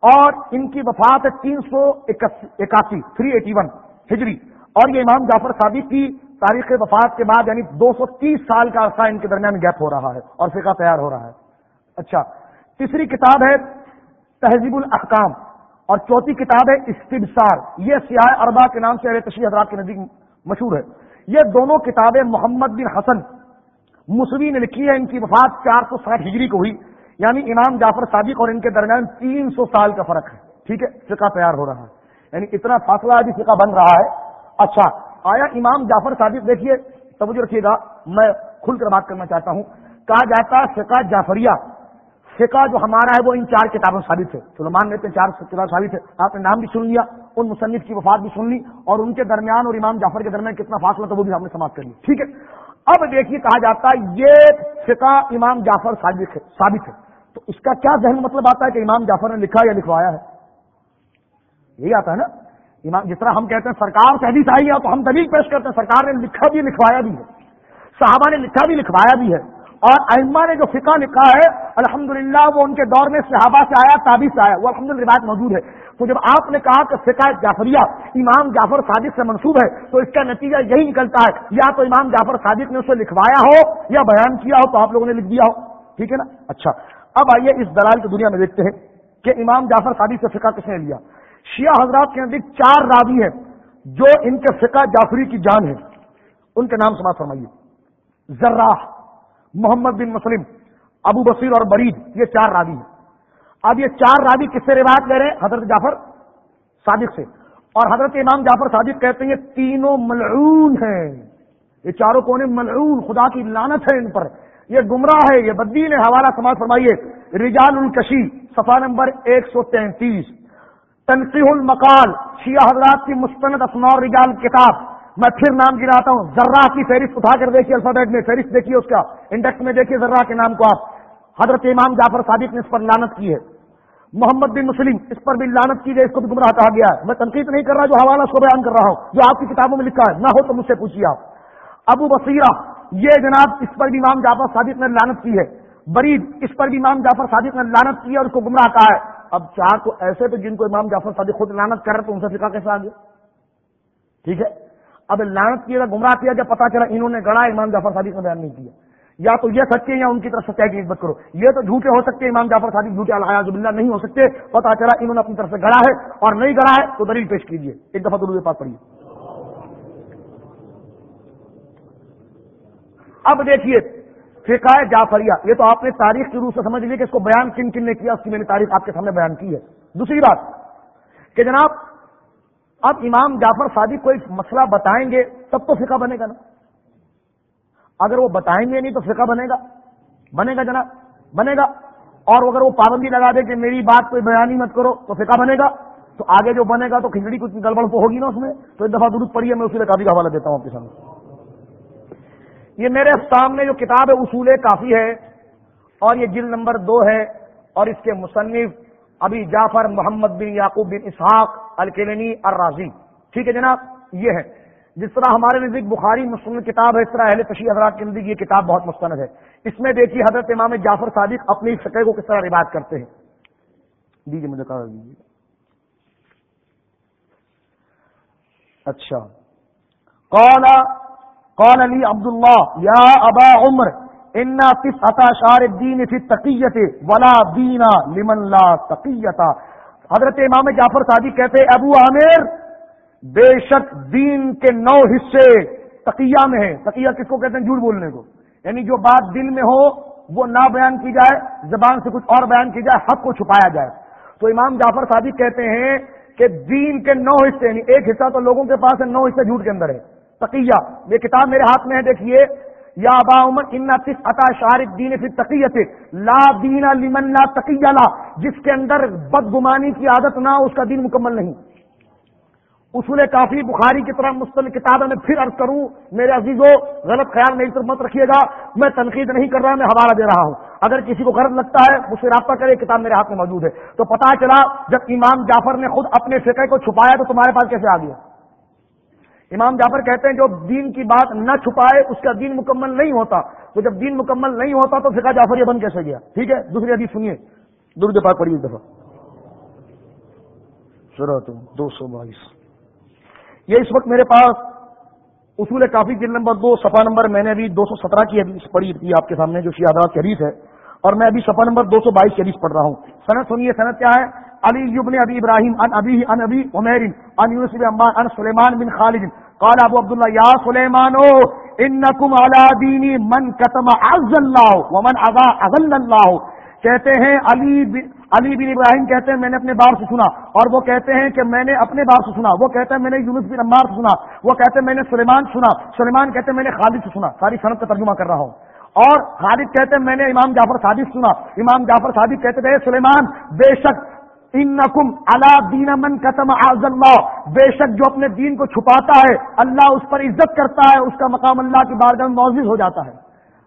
اور ان کی وفات ہے تین سو اکاسی، تھری ایٹی ون ہجری۔ اور یہ امام جعفر صادق کی تاریخ وفات کے بعد یعنی دو سو تیس سال کا عرصہ ان کے درمیان گیپ ہو رہا ہے اور فقہ تیار ہو رہا ہے۔ اچھا تیسری کتاب ہے تہذیب الاحکام اور چوتھی کتاب ہے استبصار، یہ سیاح اربا کے نام سے تشریح حضرات کے نزدیک مشہور ہے۔ یہ دونوں کتابیں محمد بن حسن، مسوی نے لکھی ہے، ان کی وفات چار سو ساٹھ ہجری کو ہوئی۔ یعنی امام جعفر صادق اور ان کے درمیان تین سو سال کا فرق ہے۔ ٹھیک ہے، فقہ تیار ہو رہا ہے۔ یعنی اتنا فاصلہ ابھی فقہ بن رہا ہے۔ اچھا آیا امام جعفر صادق، دیکھیے، توجہ رکھیے گا، میں کھل کر بات کرنا چاہتا ہوں۔ کہا جاتا فقہ جعفریہ۔ فقہ جو ہمارا ہے وہ ان چار کتابوں ثابت ہے۔ سلمان لیتے ہیں چار کتاب ثابت ہے آپ نے نام بھی سن لیا، ان مصنف کی وفات بھی سن لی اور ان کے درمیان اور امام جعفر کے درمیان کتنا فاصلہ تھا وہ بھی ہم نے سماپت کر لیا۔ ٹھیک ہے۔ اب دیکھیے کہا جاتا ہے یہ فقہ امام جعفر ثابت ہے۔ تو اس کا کیا ذہن مطلب آتا ہے کہ امام جعفر نے لکھا یا لکھوایا ہے؟ یہی آتا ہے نا۔ امام جس طرح ہم کہتے ہیں سرکار سے حدیث آئی ہے، تو ہم دلیل پیش کرتے ہیں، سرکار نے لکھا بھی، لکھوایا بھی ہے۔ صحابہ نے لکھا بھی، لکھوایا بھی ہے۔ اور ائمہ نے جو فقہ لکھا ہے، الحمدللہ وہ ان کے دور میں صحابہ سے آیا تابی سے آیا، وہ الحمد للہ موجود ہے۔ تو جب آپ نے کہا کہ فقہ جعفریہ امام جعفر صادق سے منسوب ہے، تو اس کا نتیجہ یہی نکلتا ہے، یا تو امام جعفر صادق نے اسے لکھوایا ہو، یا بیان کیا ہو، تو آپ لوگوں نے لکھ دیا ہو۔ ٹھیک ہے نا؟ اچھا اب آئیے اس دلال کی دنیا میں دیکھتے ہیں کہ امام جعفر صادق سے فقہ کس نے لیا۔ شیعہ حضرات کے نزدیک چار راوی ہیں جو ان کے فقہ جعفری کی جان ہے ان کے نام سماعت فرمائیے۔ ذراح محمد بن مسلم، ابو بصیر اور برید، یہ چار راوی ہیں۔ اب یہ چار راوی کس سے روایت لے رہے ہیں؟ حضرت جعفر صادق سے۔ اور حضرت امام جعفر صادق کہتے ہیں، یہ تینوں ملعون ہیں۔ یہ چاروں کونے ملعون، خدا کی لانت ہے ان پر۔ یہ گمراہ ہے، یہ بدین ہے۔ حوالہ سماج فرمائیے، رجال الکشی، صفحہ نمبر ایک سو تینتیس۔ تنقیح المقال، شیعہ حضرات کی مستند اسماء رجال کتاب۔ میں پھر نام گراتا ہوں۔ ذرا کی فہرست اٹھا کر دیکھیے الفابیٹ میں، فہرست دیکھیے اس کا۔ انڈیکس میں دیکھیے ذرا کے نام کو آپ۔ حضرت امام جعفر صادق نے اس پر لانت کی ہے۔ محمد بن مسلم، اس پر بھی لانت کی گئی، اس کو بھی گمراہ کہا گیا ہے۔ میں تنقید نہیں کر رہا جو حوالہ اس کو بیان کر رہا ہوں، جو آپ کی کتابوں میں لکھا ہے۔ نہ ہو تو مجھ سے پوچھیے آپ۔ ابو بصیرہ، یہ جناب، اس پر بھی امام جعفر صادق نے لانت کی ہے۔ برید، اس پر بھی امام جعفر صادق نے لانت کی ہے اور اس کو گمراہ کہا ہے۔ اب چار تو ایسے تو جن کو امام جعفر صادق خود لانت کر رہے تو ان سے فکا کیسا آ گیا ٹھیک ہے؟ اب لانت کیا، گمراہ کیا، جب پتا چلا انہوں نے گڑا امام جعفر صادق نے بیان نہیں کیا۔ یا تو یہ سچے یا ان کی طرف سچائی کی نسبت کرو۔ یہ تو جھوٹے ہو سکتے امام جعفر صادق جھوٹے الحاظ اللہ نہیں ہو سکتے۔ پتا چلا انہوں نے اپنی طرف سے گڑا ہے اور نہیں گڑا ہے، تو دلیل پیش کیجیے ایک دفعہ تو پاس پڑھیے۔ اب دیکھیے، فقہ جعفریہ، یہ تو آپ نے تاریخ کی روح سے سمجھ لی کہ اس کو بیان کن کن نے کیا، اس کی میں نے تاریخ آپ کے سامنے بیان کی ہے۔ دوسری بات کہ جناب اب امام جعفر صادق کوئی مسئلہ بتائیں گے تب تو فقہ بنے گا نا۔ اگر وہ بتائیں گے نہیں تو فقہ بنے گا۔ بنے گا جناب، بنے گا۔ اور اگر وہ پابندی لگا دے کہ میری بات کوئی بیان ہی مت کرو تو فقہ بنے گا۔ تو آگے جو بنے گا تو کھچڑی کچھ گڑبڑ تو ہوگی نا اس میں۔ تو ایک دفعہ درست پڑی ہے، میں اسی کافی کا حوالہ دیتا ہوں آپ کے سامنے۔ یہ میرے سامنے جو کتاب ہے، اصول کافی ہے۔ اور یہ جلد نمبر دو ہے۔ اور اس کے مصنف ابھی جعفر محمد بن یعقوب بن اسحاق الکلنی الرازی۔ ٹھیک ہے جناب، یہ ہے۔ جس طرح ہمارے نزدیک بخاری مسلم کتاب ہے، اس طرح اہل تشیح حضرات کے نزدیک یہ کتاب بہت مستند ہے۔ اس میں دیکھیے حضرت امام جعفر صادق اپنی فقہ کو کس طرح روایت کرتے ہیں۔ دیجیے مجھے کہا دیجیے۔ اچھا۔ قال قال علی عبداللہ، یا ابا عمر انا شار دین فی تقیت ولا دینا لمن لا تقیتا حضرت امام جعفر صادق کہتے ابو عامر، بے شک دین کے نو حصے تقیہ میں ہے تقیہ کس کو کہتے ہیں؟ جھوٹ بولنے کو۔ یعنی جو بات دل میں ہو، وہ نہ بیان کی جائے، زبان سے کچھ اور بیان کی جائے، حق کو چھپایا جائے۔ تو امام جعفر صادق کہتے ہیں کہ دین کے نو حصے یعنی ایک حصہ تو لوگوں کے پاس ہے، نو حصے جھوٹ کے اندر ہے۔ تقیہ، یہ کتاب میرے ہاتھ میں ہے، دیکھیے۔ یا با عمر ان عطا شارف دین فی تقیت لا دین لمن لا تقیہ لا. جس کے اندر بدگمانی کی عادت نہ اس کا دین مکمل نہیں. اصول کافی بخاری کی طرح مستقل کتاب میں پھر عرض کروں، میرے عزیزوں غلط خیال میری طرف مت رکھیے گا، میں تنقید نہیں کر رہا، میں حوالہ دے رہا ہوں۔ اگر کسی کو غلط لگتا ہے مجھ سے رابطہ کرے کتاب میرے ہاتھ میں موجود ہے۔ تو پتا چلا، جب امام جعفر نے خود اپنے فقہ کو چھپایا تو تمہارے پاس کیسے آ گیا؟ امام جعفر کہتے ہیں جو دین کی بات نہ چھپائے، اس کا دین مکمل نہیں ہوتا۔ تو جب دین مکمل نہیں ہوتا تو فقہ جعفر یہ بن کیسے گیا؟ ٹھیک ہے؟ دوسری حدیث سنیے۔ درد پاک پڑی ایک دفعہ۔ دو سو بائیس۔ یہ اس وقت میرے پاس اصول کافی جن نمبر دو سفا نمبر میں نے ابھی دو سو سترہ کی حدیث پڑھی تھی آپ کے سامنے، جو شیادات کی حدیث ہے۔ اور میں ابھی سفا نمبر دو سو بائیس کی حدیث پڑھ رہا ہوں۔ صنعت سنیے صنعت کیا ہے؟ علی یبن ابی ابراہیم ان ابی ان ابی عمیر ان یونس بن عمار ان سلیمان بن خالد۔ قال ابو عبد الله یا سلیمان او انکم علی دین من کتم عز اللہ ومن اذا اذل اللہ کہتے ہیں علی بن علی بن ابراہیم کہتے ہیں، میں نے اپنے باپ سے سنا. اور وہ کہتے ہیں کہ میں نے اپنے باپ سے سنا۔ وہ کہتے ہیں، میں نے یونس بن عمار سے سنا۔ وہ کہتے ہیں، میں نے سلیمان سنا۔ سلیمان کہتے ہیں، میں نے خالد سے سنا۔ ساری صنعت کا ترجمہ کر رہا ہوں۔ اور خالد کہتے ہیں، میں نے امام جعفر صادق سنا۔ امام جعفر صادق کہتے تھے سلیمان، بے شک انکم اللہ دین من قتم آز اللہ۔ بے شک جو اپنے دین کو چھپاتا ہے، اللہ اس پر عزت کرتا ہے، اس کا مقام اللہ کی بارگاہ میں معزز ہو جاتا ہے۔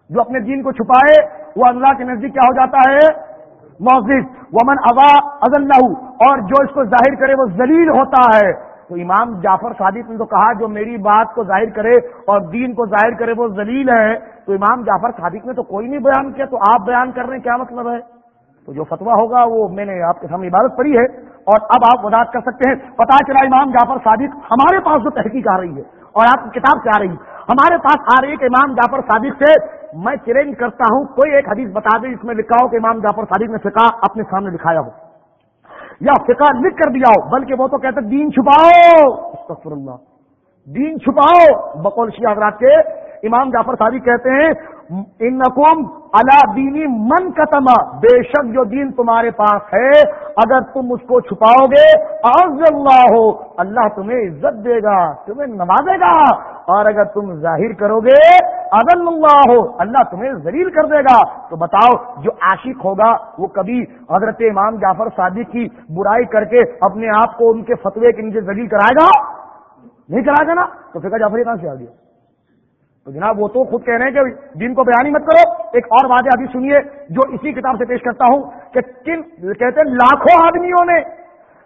جو اپنے دین کو چھپائے، وہ اللہ کے نزدیک کیا ہو جاتا ہے؟ معزز۔ ومن ابا از اللہ۔ اور جو اس کو ظاہر کرے، وہ ذلیل ہوتا ہے۔ تو امام جعفر صادق نے تو کہا، جو میری بات کو ظاہر کرے اور دین کو ظاہر کرے، وہ ذلیل ہے۔ تو امام جعفر صادق نے تو کوئی نہیں بیان کیا، تو آپ بیان کر رہے ہیں، کیا مطلب ہے؟ تو جو فتوا ہوگا وہ میں نے آپ کے سامنے عبادت پڑھی ہے، اور اب آپ وضاحت کر سکتے ہیں، پتا چلا امام جعفر صادق ہمارے پاس جو تحقیق آ رہی ہے، اور آپ کی کتاب سے آ رہی ہے۔ ہمارے پاس آ رہی ہے کہ امام جعفر صادق سے میں چیلنج کرتا ہوں، کوئی ایک حدیث بتا دیں جس میں لکھا ہو کہ امام جعفر صادق نے فقہ اپنے سامنے لکھایا ہو، یا فقہ لکھ کر دیا ہو، بلکہ وہ تو کہتے دین چھپاؤ اللہ، دین چھپاؤ، بقول شیعہ حضرات کے امام جعفر صادق کہتے ہیں، انکم اللہ دینی من کتما بے شک جو دین تمہارے پاس ہے، اگر تم اس کو چھپاؤ گے آز اللہ ہو اللہ تمہیں عزت دے گا، تمہیں نوازے گا، اور اگر تم ظاہر کرو گے اگر اللہ ہو اللہ تمہیں ذلیل کر دے گا۔ تو بتاؤ، جو عاشق ہوگا، وہ کبھی حضرت امام جعفر صادق کی برائی کر کے اپنے آپ کو ان کے فتوے کے نیچے ذلیل کرائے گا؟ نہیں کرائے گا نا؟ تو فکر جعفر کہاں سے آ گیا؟ تو جناب وہ تو خود کہہ رہے ہیں کہ دن کو بیان ہی مت کرو۔ ایک اور واضح ابھی سنیے جو اسی کتاب سے پیش کرتا ہوں کہ کن کہتے ہیں لاکھوں آدمیوں نے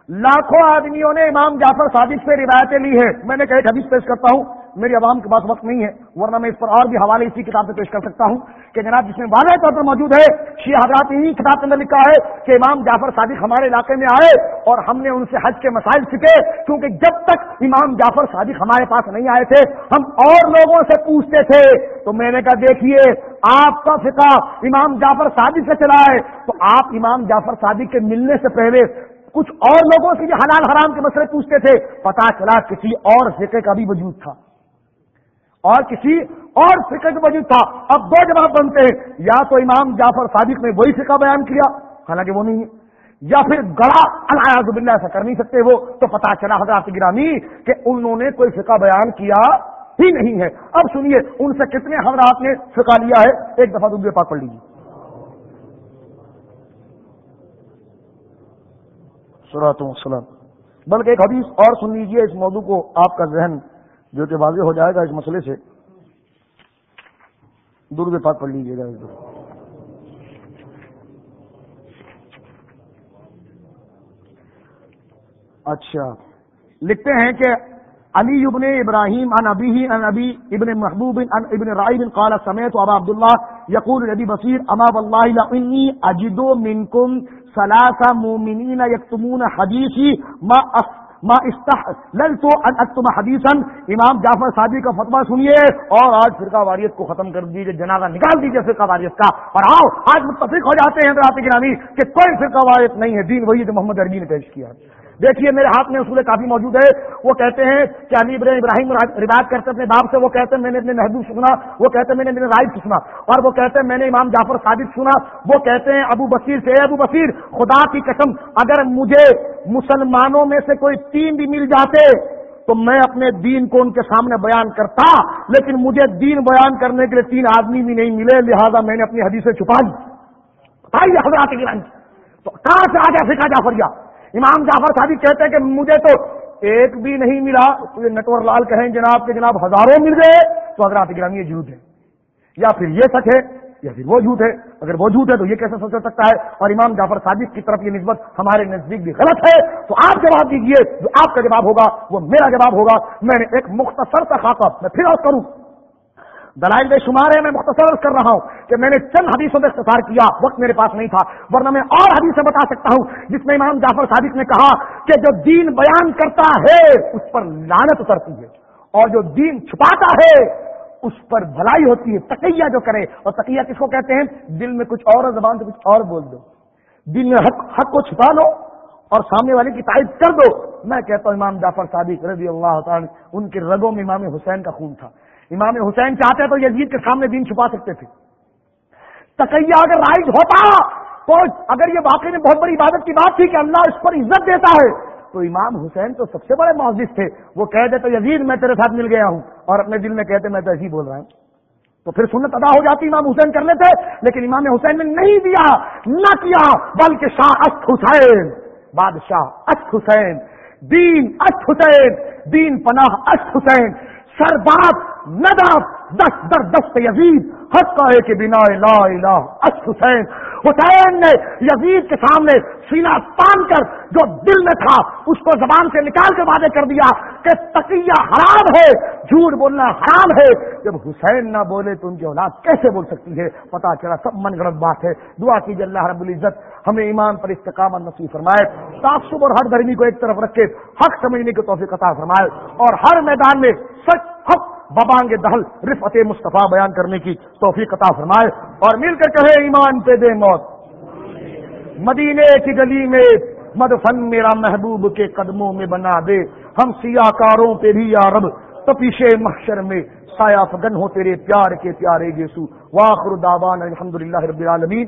لاکھوں آدمیوں نے امام جعفر صادق سے روایتیں لی ہیں۔ میں نے ایک حدیث پیش کرتا ہوں۔ میری عوام کے پاس وقت نہیں ہے، ورنہ میں اس پر اور بھی حوالے اسی کتاب سے پیش کر سکتا ہوں کہ جناب جس میں واضح طور پر موجود ہے، شیعہ حضرات ہی کتاب کے اندر لکھا ہے کہ امام جعفر صادق ہمارے علاقے میں آئے اور ہم نے ان سے حج کے مسائل سیکھے، کیونکہ جب تک امام جعفر صادق ہمارے پاس نہیں آئے تھے، ہم اور لوگوں سے پوچھتے تھے۔ تو میں نے کہا، دیکھیے، آپ کا فقہ امام جعفر صادق سے چلا ہے۔ تو آپ امام جعفر صادق کے ملنے سے پہلے کچھ اور لوگوں سے بھی حلال حرام کے مسئلے پوچھتے تھے۔ پتا چلا کسی اور فقے کا بھی وجود تھا۔ اور کسی اور فکر کے وجود تھا۔ اب دو جواب بنتے ہیں۔ یا تو امام جعفر صادق نے وہی فکا بیان کیا، حالانکہ وہ نہیں ہے، یا پھر گڑا الیاز بلّہ ایسا کر نہیں سکتے وہ، تو پتا چلا حضرات گرامی کہ انہوں نے کوئی فقہ بیان کیا ہی نہیں ہے۔ اب سنیے، ان سے کتنے حضرات نے فقہ لیا ہے؟ ایک دفعہ دوسرے پاک پڑھ لیجیے سلام بلکہ ایک حدیث اور سن لیجیے اس موضوع کو آپ کا ذہن جو کہ واضح ہو جائے گا اس مسئلے سے۔ درد پاک پڑھ لیجیے گا۔ اچھا۔ لکھتے ہیں کہ علی ابن ابراہیم ان ابی ان ابی ابن محبوب ان ابن رائی بن قال سمیت ابا عبداللہ یقول نبی بصیر، اما واللہ انی اجدو منکم ثلاث مومنین یکتمون حدیثی ما ما تو تم حدیثن امام جعفر صادی کا فتوا سنیے اور آج فرقہ واریت کو ختم کر دیجیے جنازہ نکال دیجیے فرقہ واریت کا۔ اور آؤ، آج متفق ہو جاتے ہیں رات گرامی کہ کوئی فرقہ واریت نہیں ہے۔ دین وہی جو محمد عربی نے پیش کیا۔ دیکھیے میرے ہاتھ میں اصول کافی موجود ہے۔ وہ کہتے ہیں کہ علی ابن ابراہیم روایت کرتے اپنے باپ سے، وہ کہتے ہیں میں نے اپنے محبوب سنا، وہ کہتے ہیں میں نے اپنے رائب سنا، اور وہ کہتے ہیں میں نے امام جعفر صادق سنا، وہ کہتے ہیں ابو بصیر سے ابو بصیر، خدا کی قسم، اگر مجھے مسلمانوں میں سے کوئی تین بھی مل جاتے تو میں اپنے دین کو ان کے سامنے بیان کرتا، لیکن مجھے دین بیان کرنے کے لیے تین آدمی بھی نہیں ملے، لہذا میں نے اپنی حدیث چھپا دی بتائیے حضرات تو کہاں سے آ گیا فکا جعفریہ؟ امام جعفر صاحب کہتے ہیں کہ مجھے تو ایک بھی نہیں ملا، تو یہ نٹور لال کہیں جناب کے جناب ہزاروں مل گئے، تو اگر گرامی یہ جھوٹ ہے، یا پھر یہ سچ ہے، یا پھر وہ جھوٹ ہے، اگر وہ جھوٹ ہے تو یہ کیسے سوچ سکتا ہے؟ اور امام جعفر صادق کی طرف یہ نسبت ہمارے نزدیک بھی غلط ہے، تو آپ جواب دیجیے جو آپ کا جواب ہوگا، وہ میرا جواب ہوگا، میں نے ایک مختصر سا خاصا میں پھر اور کروں۔ دلائل بے شمار ہے میں مختصر کر رہا ہوں کہ میں نے چند حدیثوں میں اختصار کیا، وقت میرے پاس نہیں تھا، ورنہ میں اور حدیثیں بتا سکتا ہوں جس میں امام جعفر صادق نے کہا کہ جو دین بیان کرتا ہے، اس پر لانت اترتی ہے، اور جو دین چھپاتا ہے، اس پر بھلائی ہوتی ہے، تقیہ جو کرے، اور تقیہ کس کو کہتے ہیں؟ دل میں کچھ اور زبان سے کچھ اور بول دو، دل میں حق حق کو چھپا لو، اور سامنے والے کی تعریف کر دو۔ میں کہتا ہوں امام جعفر صادق رضی اللہ تعالی ان کے رگوں میں امام حسین کا خون تھا۔ امام حسین چاہتے تو یزید کے سامنے دین چھپا سکتے تھے۔ تقیہ اگر رائج ہوتا تو اگر یہ واقعی میں بہت بڑی عبادت کی بات تھی کہ اللہ اس پر عزت دیتا ہے، تو امام حسین تو سب سے بڑے معذف تھے۔ وہ کہتے تو یزید میں تیرے ساتھ مل گیا ہوں اور اپنے دل میں کہتے میں تو ایسی بول رہا ہوں۔ تو پھر سنت ادا ہو جاتی، امام حسین کر لیتے، لیکن امام حسین نے نہیں دیا، نہ کیا، بلکہ شاہ اچھ حسین، بادشاہ اچھ حسین، دین اچھ حسین، دین پناہ اچھ حسین سرداب نداب دس در دست یزید، حق ہے کہ بنا لا الہ اس حسین۔ حسین نے یزید کے سامنے سینا تان کر جو دل میں تھا، اس کو زبان سے نکال کے وعدے کر دیا کہ تقیہ حرام ہے، جھوٹ بولنا حرام ہے۔ جب حسین نہ بولے تو ان کی اولاد کیسے بول سکتی ہے؟ پتا چلا سب من گڑت بات ہے۔ دعا کیجیے اللہ رب العزت ہمیں ایمان پر استقامت نصیب فرمائے۔ تعصب اور ہر گرمی کو ایک طرف رکھے، حق سمجھنے کی توفیق عطا فرمائے۔ اور ہر میدان میں سچ حق ببانگ دہل رفت مصطفیٰ بیان کرنے کی توفیق عطا فرمائے اور مل کر کہے ایمان پہ دے موت۔ مدینے کی گلی میں مدفن میرا محبوب کے قدموں میں بنا دے۔ ہم سیاہ کاروں پہ بھی یا رب تو محشر میں سایہ فگن ہو تیرے پیار کے پیارے گیسو واخر دعوان الحمد للہ رب العالمین۔